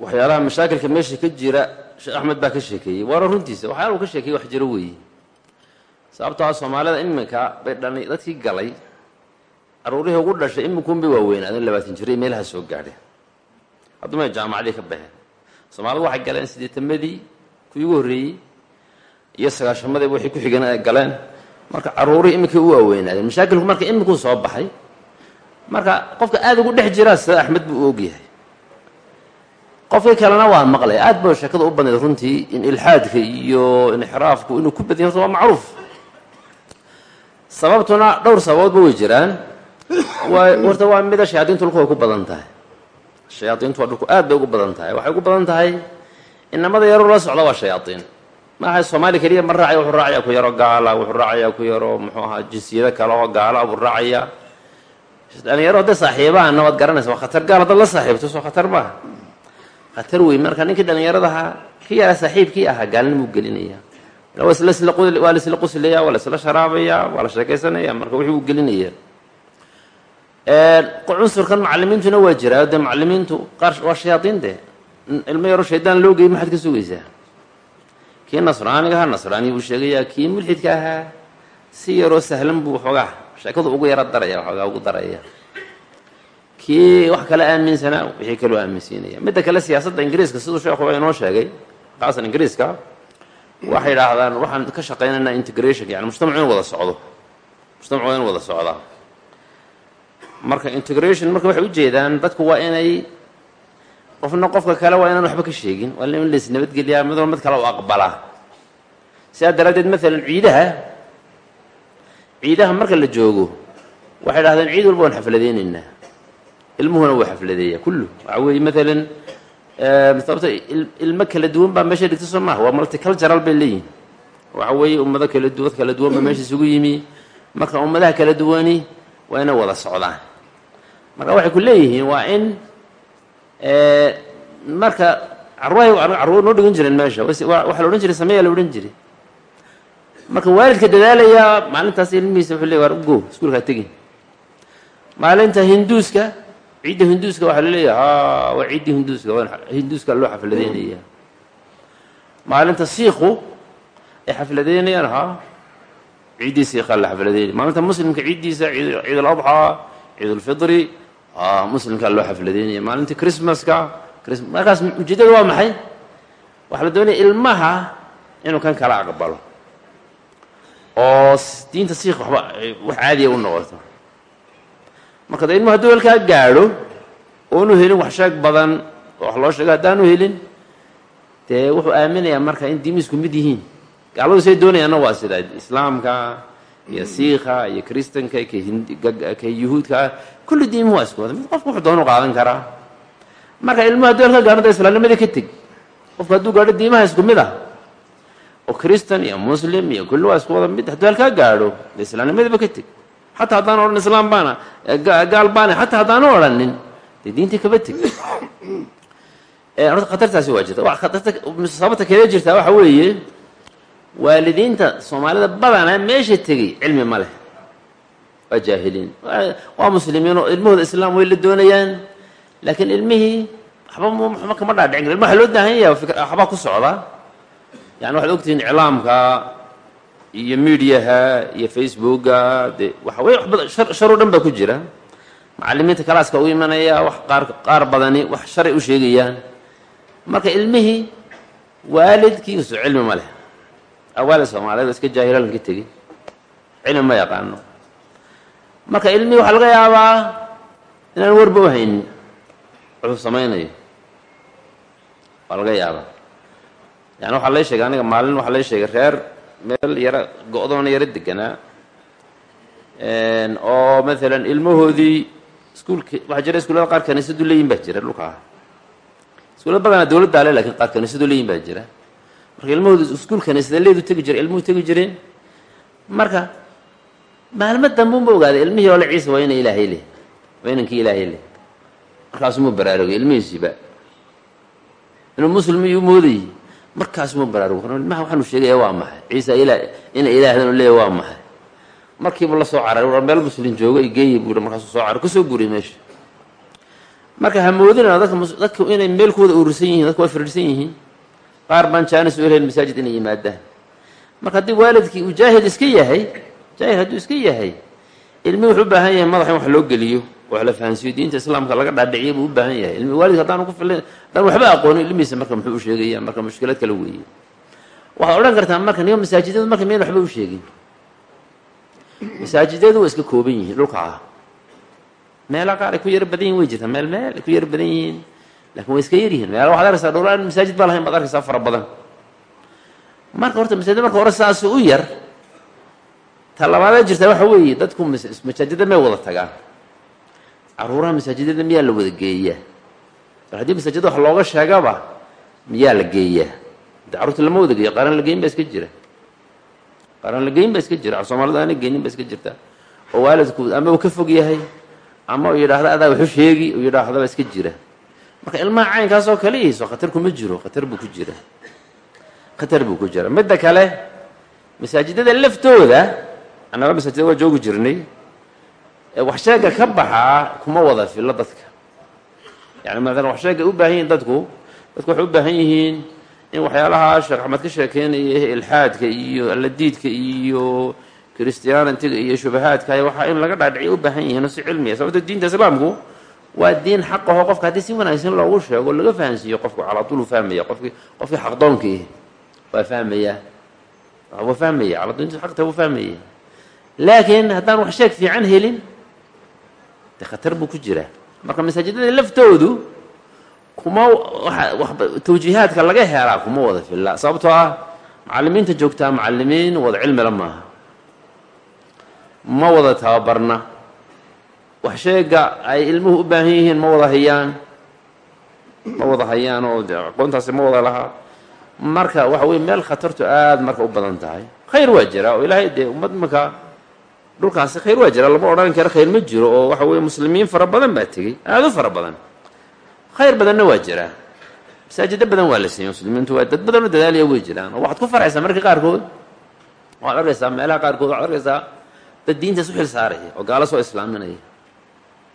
Speaker 1: waxyaalaha mashaakilka meesha ka jira sheekh axmed baa ka sheekeeyey. Waana runtiisa waxyaala ka sheekeyey wax jiro weeye sababtoo soomaalida iminka bay dhani dadkii galay caruurihii ugu dhashay iminkuun bay waaweynaaden labaatan jiro meelaha soo gaadheen hadduma jaamacadii ka baxeen. Soomaalidu waxay galeen siddeetamadii kuwii ugu horreeyey iyo sagaashamadii waxay ku xigeen galeen. Marka caruurihii iminkay u waaweynaadeen mashaakilku marka iminkuu soo baxay marka qofka aada ugu dhex jiraa sida axmed buu ogyahay qofkii kalena waa maqlaya aad ba sheekada u badnayd runtii in ilxaadka iyo inxiraafku inuu ku badanya horta waa macruuf. Sababtuna dhowr sababoodba way jiraan waa horta waa mida shayaadiintu dhulku way ku badan tahay. Shayaadiintu waa dhulku aad bay ugu badan tahay. Waxay ugu badan tahay inamada yaroo la socda waa shayaaiin maaha soomaali keliya ma raacaya wuxuu raacaya ku yaro gaala wuxuu raacaya ku yaro muxuu ahaa jinsiyado kale oo gaala buu raacaya. Dhalinyaro hadday saaxiibaana waad garanaysa waa khatar gaal haddaad la saaxiibto soo khatar maaha khatar wey marka ninkii dhallinyaradaha ki yaraa saaxiibkii ahaa gaalnimuu gelinaya. Waa laisla quslaya waa laisla sharaabaya waa la sheekaysanaya marka wixii uu gelinaya cunsurkan macalimiintuna waa jiraa dee macalimiintu waa shayaaiin de ilmo yaro shaydaan loo geyy maxaad ka sugaysaa? Kii nasraaniga ahaa nasraani buu sheegayaa kii mulxidka ahaa si yaroo sahlan buu waxoogaa sheekadu ugu yaro daraya waxoogaa ugu daraya. Kii wax kale aaminsanaa wixii kaloo aaminsiinaya. Midda kale siyaasadda ingiriiska siduu sheekuba inoo sheegay khaasan ingiriiska waxay idhaahdaan waxaan ka shaqaynaynaa integrationka yani mujtamacu inu wada socdo. Mujtamacu waa inu wada socdaa marka integration marka waxay ujeedaan dadku waa inay qofna qofka kale waa inaan waxba ka sheegin. Waa in lais nabadgeliyaa mid mid kale u aqbalaa sidaa daraaddeed maalan ciidaha ciidaha marka la joogo waxay dhahdeen ciid walba waan xafladeynaynaa. Ilmuhuna wuu xafladeeya kullu. Waxa weeye maalan sababta ilmo kala duwan baa meesha dhigta soo maaha. Waa multicultural bay leeyihiin waxa weeye ummado kala duwad kala duwan baa meesha isugu yimi. Marka ummadaha kala duwani waa inay wada socdaan marka waxay ku leeyihiin waa in marka carruurahay carruur noo dhigan jireen meesha. Waxaa la jiray sameeyaa la jiray? Marka waalidka dadaalaya maalintaas ilmihiisa wuxuu leey war go iskuulkaa tegin. Maalinta hinduuska ciidda hinduuska waxaa la leeyahay ha waa hinduuska hinduuska loo xafladeynaya maalinta siiku ay xafladeynayaan ha ciiddii siikaa la xafladeynaya maalinta muslimka ciiddiisa ciid aladxaa ciid ulfitri ha muslimkaa loo xafladeynaya maalinta christmaska. Markaas ujeedada waa maxay? Waxaa la doonaya ilmaha inuu kan kala aqbalo. Oo diinta siik waxba wax caadiya u noqoto. Marka de ilmuhu hadduu halkaa gaadho oonu helin wax sheeg badan oo wax loo sheego haddaanu helin dee wuxuu aaminayaa marka in diimiisku mid yihiin. Gaaladu say doonayaanna waa sidaa islaamka iyo siikha iyo kristanka ka yuhuudka kulli diimuhu waa isku wada mid qofku wuxuu doonu qaadan karaa marka ilmuhu hadduu halkaa gaadho da islaamnimadii ka teg qofku hadduu gaadho diimaha isku mid ah oo christan iyo muslim iyo kulli waa isku wada mid hadduu halkaa gaadho de islaamnimadiiba ka teg xataa haddaan odhan islaam baana gaal baana xataa haddaanu odhanin dee diintii kaba teg horta khatartaasi waa jirta khatarta sababta kale jirtaa waxa weeye waalidiinta soomaalida badanaa meesha tegey cilmi ma leh waa jaahiliin. Waa muslimiin oo ilmahooda islaam way la doonayaan. Laakiin ilmihii waxba waxba kama dhaadhicin kara ilma waxa loo baahan yahay waxbaa ku socda. Yani waxaad ogtihiin iclaamka iyo mediaha iyo facebooka de waxa wey waxbada shar oo dhan baa ku jira. Macalimiinta kalaaska u imanaya wax qaar qaar badani wax sharay u sheegayaan. Marka ilmihii waalidkiisu cilmi ma leh. Awaalid soomaaliyeed iska jaahilalan ka tegey cilmi ma yaqaano marka ilmihii waxaa laga yaabaa inaan warba u haynin wuxuu samaynayo waa laga yaabaa. Yani waxaa lay sheegay aniga maalin waxaa lay sheegay reer meel yaro go-doona yaro deganaa. Oo maalan ilmahoodii iskuulka waxaa jira iskuullada qaar kaniisadu leeyihiin baa jira dhulka. Ah iskuullada badanaa dowladdaa le laakiin qaar kaniisadu leeyihiin baa jira. Marka ilmahooda iskuul kaniisada leedu tegi jira ilmuhu tegi jireen? Marka maalmo dambe uma ogaaday? Ilmihii ole ciisa waa ina ilaahay leh waa inankii ilaahay leh markaasumuu baraarugay ilmihiisiiba. Inuu muslim iyuu moodayy markaasumuu baraarugay. Ilmaha waxaanu sheegaya waa maxay? Ciisa ila ina ilaahdan leeya waa maxay? Markiibu la soo cararay. War meel muslim jooga geeya buui markaasuu soo caray ka soo guuriy meesha. Marka ha moodina dadka inay meel ku wada urursan yihiin dadku way firdhsan yihiin. Qaar baan jaanis u helayn masaajid inay yimaadaan. Marka haddii waalidkii uu jaahil iska yahay jaahil hadduu iska yahay ilmi wuxuu u baahan yahay madax wax loo geliyo. Wax la fahansiiyo diinta islaamka laga dhaadhiciyo buu u baahan yahay. Ilmi waalidka haddaan ku filan haddaan waxba aqoonin ilmihiisa marka muxuu u sheegaya marka mushkilad kale weeye. Waxaad odhan kartaa marka niyo masaajidadu marka mayn waxba u sheegin? Masaajidadu waa iska kooban yihiin dhulka ah. Meela qaar ay ku yaro badan yihiin way jirtaa. Meel meel ay ku yaro badan yihiin laakiin way iska yaryihiin meela waxad arkaysaa dhowr aan masaajid ba lahayn baad arkaysaa fara badan. Marka horta masaajida marka hore saas u yar ta jirtaa waxa weeye dadku masaajida may wada tagaan. Caruuraha masaajidada miyaa la wada geeyaa? Bal haddii masaajida wax looga sheegaba miyaa la geeyaa? De carruurta lama wada geeyo qaaraan la geyin ba iska jira. Qaaraan la geyin ba iska jira. Soomaalida aana geynin ba iska jirta. Oo waalidku ama uu ka fog yahay ama uu yidhaahdo adaa waxu sheegi uu yidhaahdaba iska jira. Marka ilmaha caynkaas oo kale ihiso khatar kuma jiro khatar buu ku jira. Khatar buu ku jira. Midda kale masaajidada laftooda annaga masaajida waa joogi jirnay. Wax sheega ka baxaa kuma wada filo dadka. Yani maalan wax sheega u baahan yihiin dadku dadku waxay u baahan yihiin in waxyaalaha sheekh axmed ka sheekeynaya ilxaadka iyo alladiidka iyo christianitiga iyo shubahaadka waxaa in laga dhaadhiciyo u baahan yihiin si cilmiya sababto diinta islaamku waa diin xaqaho qofka haddii si wanaagsan loogu sheego laga fahansiiyo qofku calaaduul u fahmaya qofki qofkii xaqdoonkii waa fahmaya waa fahmaya calaaduulta xaqta wuu fahmaya laakiin haddaan wax sheeg fiican helin de khatar buu ku jiraa. Marka masaajidada laftoodu kuma tawjiihaadka laga helaa kuma wada filla. Sababtoo ah macalimiinta joogtaa macalimiin wada cilmila maaha. Ma wada tababarna. Wax sheega ay ilmuhu u baahan yihiin ma wada hayaan. Ma wada hayaan oo aqoontaasi ma wada lahaa. Marka waxa weye meel khatartu aada marka u badan tahay. Khayr waa jira oo ilaahay dee ummad marka dhulkaasi khayr waa jira lama odhan karo khayr ma jiro oo waxa weye muslimiin fara badan baa tegey aada u fara badan. Khayr badanna waa jiraa masaajido badan waa la siiyey muslimiintu waa dad badan oo dadaalaya way jiraan. Waxaad ku farxaysaa marka qaarkood? Waxaad arkaysaa meelaha qaarkood? Waxad arkaysaa dad diintaas u xil saaraya oo gaalo soo islaaminaya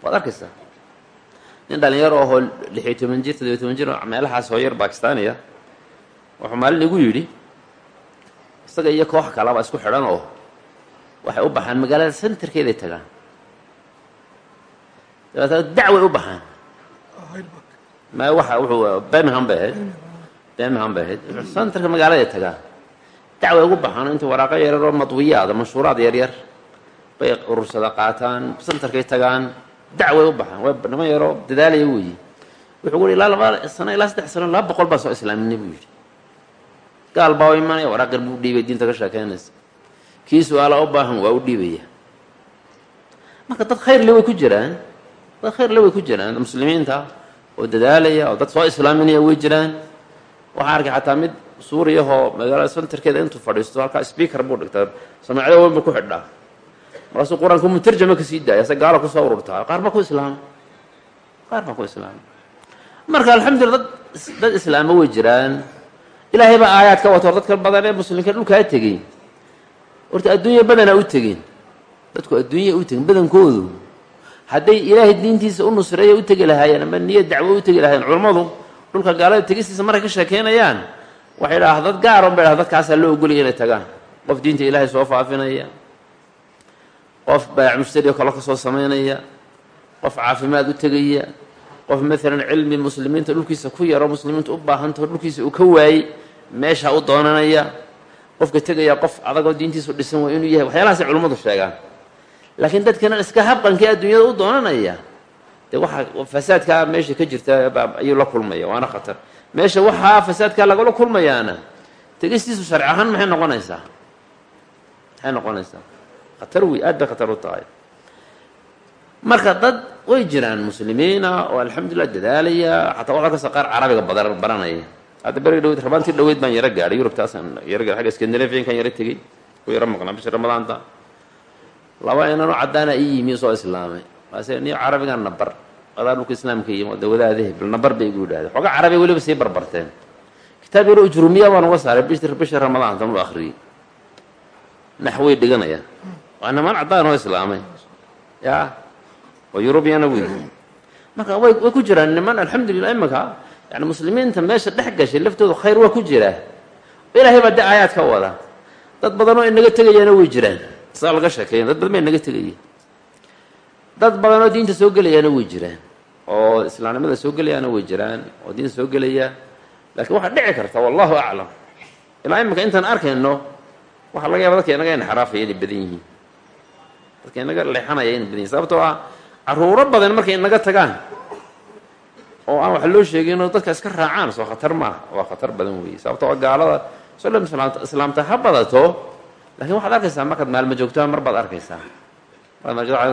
Speaker 1: waad arkaysaa? Nin dhalinyaro ahoo lixiyo toban jir toddobiyo toban jir meelahaas hoo yar wuxuu maalin igu yidhi isaga iyo koox kalaba isku xidhan oo waxay u baxaan magaalada centerkeeday tagaan. Dabeetana dacway u baxaan. Ma waxa wuxuu birmingham bay ahayd. Birmingham bay ahayd. Centerka magaaladay tagaan. Dacway ugu baxaan inta waraaqo yaryar oo madwiyaada mashhuuraad yaryar. Bay urursada qaataan centerkay tagaan. Dacway u baxaan waa niman yaroo dadaalaya weeye wuxuu ui ilaa laba sano ilaa saddex sano laba boqol baa soo islaaminay buu yidhi. Gaal baa u imanaya waraaqir buu dhiibay diinta ka sheekeynaysa kii su'aala u baahan waa u dhiibaya. Marka dad khayrle way ku jiraan. Dad khayrle way ku jiraan. Muslimiinta oo dadaalaya oo dad soo islaaminaya way jiraan. Waxaa arkay xataa mid suuriyahoo magaalada centerkeeda intuu fadhiisto halkaa speaker buu dhigtaa samaacdo weyn buu ku xidhaa. Markaasuu qur'aanka mutarjama ka sii daaya se ku soo ururtaa qaar baa ku islaama qaar baa ku islaama marka alxamdulila dad dad islaamo way jiraan. Ilaahay baa aayaad ka wato dadka badan ee muslimka dhulkaa tegey horta adduunya badanaa u tegeen. Dadku adduunya u tegeen badankoodu. Hadday ilaahay diintiisa u nusreeya u tegi lahaayeen ama niyad dacwo u tegi lahaayeen culammadu dhulka gaalada tegistiisa markay ka sheekeynayaan waxay dhaha dad gaaron bay dhaha dadkaasaa loo ogolaya inay tagaan. Qof diinta ilaahay soo faafinaya. Qof baayac mushtari oo kale ka soo samaynaya. Qof caafimaad u tegaya. Qof maalan cilmi muslimiinta dhulkiisa ku yaro muslimiinta u baahantaho dhulkiisa uu ka waayey meeshaa u doonanaya qofka tegaya qof adagoo diintiisu dhisan waa inuu yahay waxyaalahaasay culimmadu sheegaan. Laakiin dadkana iska habqankii adduunyada u doonanaya dee waxaa fasaadkaa meesha ka jirta ayuu la kulmaya waana khatar. Meesha waxaa fasaadkaa lagala kulmayaana tegistiisu sharci ahaan maxay noqonaysaa? Maxay noqonaysaa? Khatar wey aad bay khatar u tahay. Marka dad way jiraan muslimiina oo alxamdulilah dadaalaya xataa waxaa arkaysa qaar carabiga badan baranaya hadda beriga dhaweyd rabaantii dhaweyd baan yaro gaadhay yurubtaasaan yaro gaadhay agga scandinaviankan yaro tegey ku yaro maqnaa bisha ramadaanta laba inanoo caddaana ii yimi soo islaamay. Waase niyo carabigan nabar adaa dhulka islaamka iyo dawadaadahe bal nabar bay igu yidhahdeen. Xooga carabiya weliba sii barbarteen. Kitaab yaro ujrumiya baan uga saaray bisha ramadaanta u akriyey naxway dhiganayaan waa niman caddaan oo islaamay. Ya oo yurubiyana wey marka way ku jiraan niman alxamdulilah imanka yani muslimiinta meesha dhex gashay laftooda khayr waa ku jiraa ilaahay baa de ka wada. Dad badan oo inaga tegayaana way jiraan. Saa laga sheekeeya dad badan baa inaga tegaya dad badan oo diinta soo gelayaana way jiraan. Oo islaamnimada soo gelayaana way jiraan oo diinta soo gelaya. Laakiin waxaa dhici karta wallahu aclam. Ilaa iminka intaan arkayno waxaa laga yaba dadka inaga inxiraafaya badan yihiin. Dadka leexanaya inay badan yihiin sababtoo ah caruuro badan markay inaga tagaan oo aan wax loo sheeginoo dadka iska raacaan soo khatar maaha. Waa khatar badan weeye. Sababtoo a gaalada solo islaamta ha badato lakiin waxaad arkaysaa markaad maalmo joogtoa mar baad arkaysaa.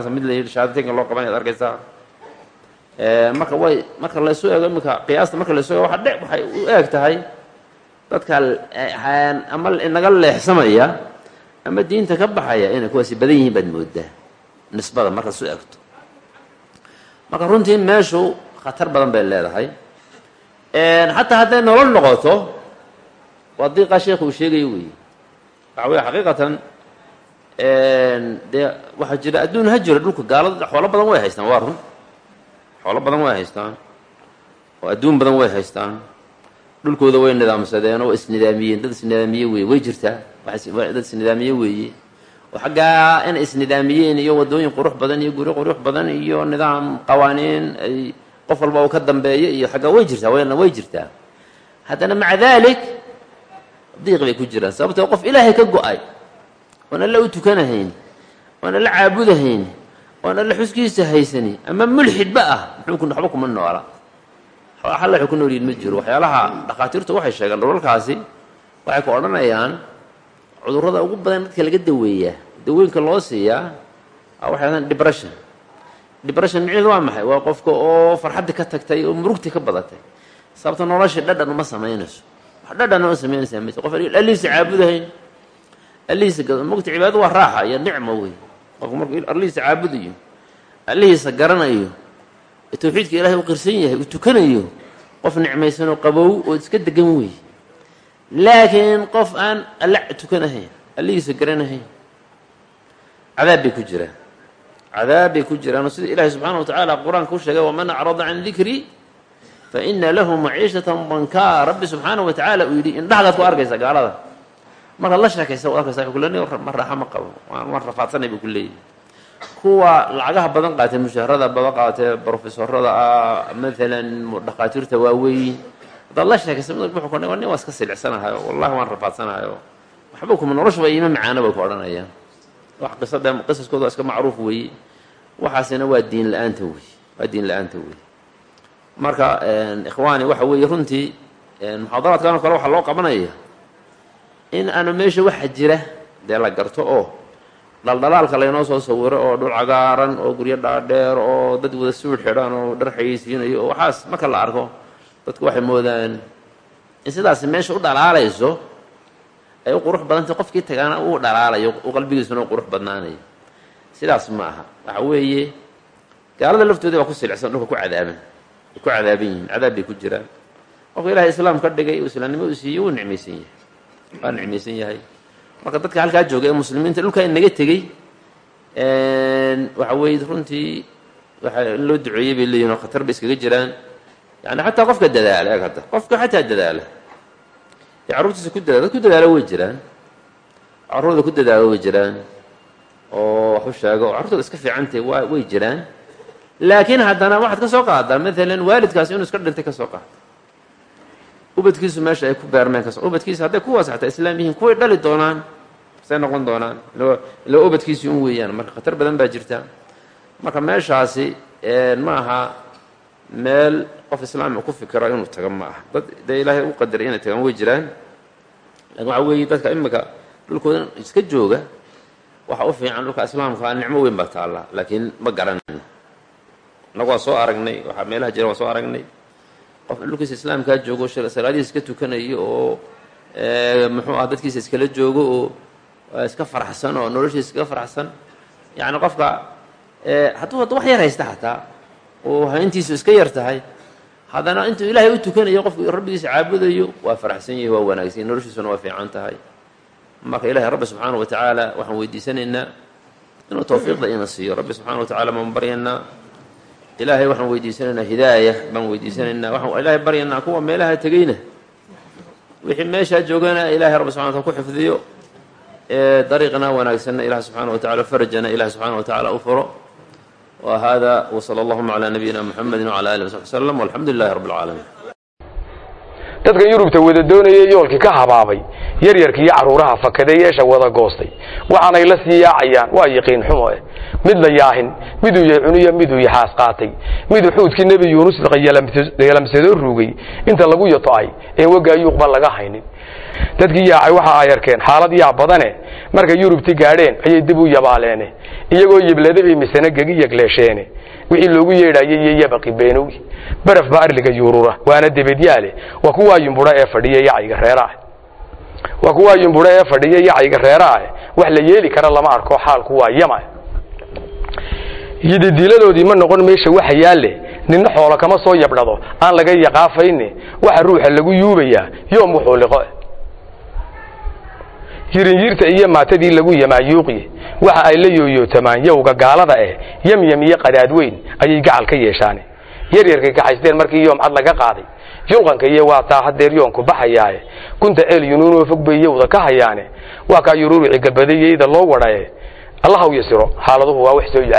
Speaker 1: Mid la shahaadateynka loo qabanay ad arkaysaa. Marka way marka laysu eego iminka qiyaasta marka laysu eego waa dhe waxay u eeg tahay dadka ama inaga leexsamaya ama diinta ka baxaya inay kuwaasi badan yihiin baad moodaa nisbada markaad su eegto. Marka runtii meeshu khatar badan bay leedahay. Xataa hadday nolol noqoto waa diiqaa sheekhu uu sheegayo weeye waxa weye xaqiiqatan dee waxaa jira adduun ha jiro dhulka gaalada xoolo badan way haystaan waa run. Xoolo badan way haystaan oo adduun badan way haystaan. Dhulkooda way nidaamsadeen oo isnidaamiyeen dad isnidaamiye weye way jirtaa. Dad isnidaamiye weeye oo xaggaa inay isnidaamiyeen iyo waddooyin qurux badan iyo guri qurux badan iyo nidaam qawaaniin ay qof walba ka dambeeyo iyo xaggaa way jirtaa wayna way jirtaa. Haddana maca daalik diiq bay ku jiraan. Sababtoo qof ilaahay ka go'ay oon alla u tukanahayn oon alla caabudahayn oon alla xuskiisa haysani ama mulxidba ah muxuu waxba kuma noola. Alla waxay ku nool yihiin ma jiro. Waxyaalaha dhakhaatiirtu waxay sheegeen dhulalkaasi waxay ku odhanayaan cudurrada ugu badan dadka laga daweeyaa dawooyinka loo siiyaa waxay hahdaan depression depression micneedu waa maxay? Waa qofka oo farxaddi ka tagtay oo murugti ka badatay. Sababta nolosha dhadhan uma samaynayso. Wax dhadhan uma samaynaysaa mt qof allihiisa caabudahayn allihiisa mogta cibaadadu waa raaxa iyo nicmo wey qofku markuu allihiisa caabudayo allihiisa garanayo tawxiidka ilaahay u qirsan yahay uu tukanayo qof nicmaysanoo qabow oo iska degan wey laakiin qof aan alla tukanahayn allihiisa garanahayn cadaab bay ku jiraan cadaab bay ku jiraan oo sida ilaahay subxaana wa tacaala qur'aanka u sheegay waman acrada can dikrii fa ina lahu maciishatan dankaa rabbi subxaana wa tacaala uu yidhi indhahdaad ku arkaysa gaalada. Markaad la sheekaysa waad arkaysa wuxuu leeyahay ma raaxa ma qabo waan rafaadsanay buu ku leeyahay. Kuwa lacagaha badan qaatee mushaharada badan qaatee brofesorada ah maalan dhakhaatiirta waaweyn. Haddaad la sheekaysa mid wuxuu ku nin waa iska silicsanahayo wallahi waan rafaadsanahayo. Waxba kuma noloshuba iima macaano bay ku odhanayaan wax qisada qisaskooda iska macruuf weeye waxaasina waa diin la'aanta wey waa diin la'aanta wey marka ikhwaani waxa weeye runtii muxaadaraadkan oo kale waxaa loo qabanaya in aanu meesha waxa jira dee la garto oo dhaldhalaalka laynoo soo sawiro oo dhul cagaaran oo guryo dhaadheer oo dad wada suur xidhan oo dhar xayeysiinayo oo waxaas marka la arko dadku waxay moodaan in sidaasi meesha u dhalaalayso ay u qurux badantay qofkii tagaana uu dhalaalayo qalbigiisuna u qurux badnaanayo sidaas ma aha. Waxa weeye gaalada laftooda waa ku silicsan dhulka ku cadaaban. Way ku cadaaban yihiin cadaab bay ku jiraan. Qofka ilahay islaam ka dhigay uu islaamnimo u siiyey wuu nicmaysan yahay. Waa nicmaysan yahay. Marka dadka halkaa jooga ee muslimiinta dhulkaa inaga tegey waxa weeye runtii waxa in loo duceeyey bay leeyihiin oo khatar bay iskaga jiraan. Yani xataa qofka dadaala eeg hadda. Qofka xataa dadaala carruurtiisa ku dadaala dad ku dadaalo way jiraan. Carruurda ku dadaalo way jiraan. Oo wax sheego oo carruurtooda iska fiicantahy waa way jiraan. Laakiin haddana waxaad ka soo qaadaa maalan waalidkaas inuu iska dhintay ka soo qaada ubadkiisu meesha ay ku beermeen ubadkiisa hadday kuwaas xataa islaam yihiin kuway dhali doonaan say noqon doonaan. Ila ubadkiisii un weeyaan marka khatar badan baa jirta. Marka meeshaasi ma meel qof islaam ku fikiro inuu tago ma aha dad dee ilaahay u qadaray inay tagaan way jiraan. Lakin waxa weeye dadka imika dhulkooda iska jooga waxa u fiican dhulka islaamkaa nicmo weyn baa taalla. Laakiin ma garanayno innagu waa soo aragnay waxaa meelaha jira waa soo aragnay. Qof dhulkiisa islaamkaa joogo salaadihiis ka tukanayo oo muxuu ah dadkiisa iskala joogo oo iska faraxsan oo noloshiisa iskaga faraxsan. Yacni qofka hadduu hadda wax yar haysta xataa oo hayntiisu iska yar tahay haddana intuu ilaahay u tukanayo qofku rabbigiisa caabudayo waa faraxsan yahi waa wanaagsan noloshiisuna waa fiican tahay. Marka ilahay rabbi subxaana wa tacaala waxaan weydiisanaynaa inuu tawfiiqda ina siiyo. Rabbi subxaana wa tacala baan baryaynaa. Ilaahay waxaan weydiisanaynaa hidaaya baan weydiisanaynaa. Waxaan ilaahay baryaynaa kuwa meelaha tegeyna wixii meeshaa joogana ilahay rabbi subxana wataala ku xifdiyo ee dariiqna wanaagsanna ilaah subxaana wa tacala farajana ilahi subxaana wa tacala u furo hada wsala allahuma calaa nabiyina muxamedi wcala alih wasaxbi wslam walxamdu lilahi rabbi alcaalamiin
Speaker 3: dadka yurubta wada doonayay yoolkii ka habaabay yaryarkii iyo carruuraha fakadee yeesha wada goostay. Waxaanay la sii yaacayaan waa yiqiin xumo eh. Mid la yaahin miduu yacuniya miduu yaxaas qaatay. Miduu xuudkii nebi yuunus yeelamsadoo ruugay inta lagu yato'ay een wagaayuuqba laga haynin dadkii yaacay waxa ay arkeen xaalad yaa badane markay yurubti gaadheen ayay dib u yabaaleene iyagoo yibladabay misana gegi yegleesheene wixii loogu yeedhayay iyo yabaqi beenowgi. Baraf baa arliga yuurura waana debedyaale waa kuwaa yumbudha ee fadhiya yacyiga reeraah waa kuwaa yumbudha ee fadhiya yacyiga reeraah wax la yeeli kara lama arko xaalku waa yama yididiiladoodii ma noqon meesha waxa yaalle. Ninna xoolo kama soo yabdhado aan laga yaqaafayne. Waxa ruuxa lagu yuubayaa yoom wuxuu liqo yirinyiirta iyo maatadii lagu yamaayuuqye waxa ay la yooyootamaan yowga gaalada eh yamyam iyo qadaad weyn ayay gacal ka yeeshaane. Yaryarkay kaxaysteen markii yoom cad laga qaaday. Yunqanka iyo waa taa hadeer yoonku baxayaaye. Gunta ceel yunuunoo fog bay yowda ka hayaane. Waa kaa yururuci gabadayeyda loo wadhaye allahaw yasiro xaaladuhu waa wax soo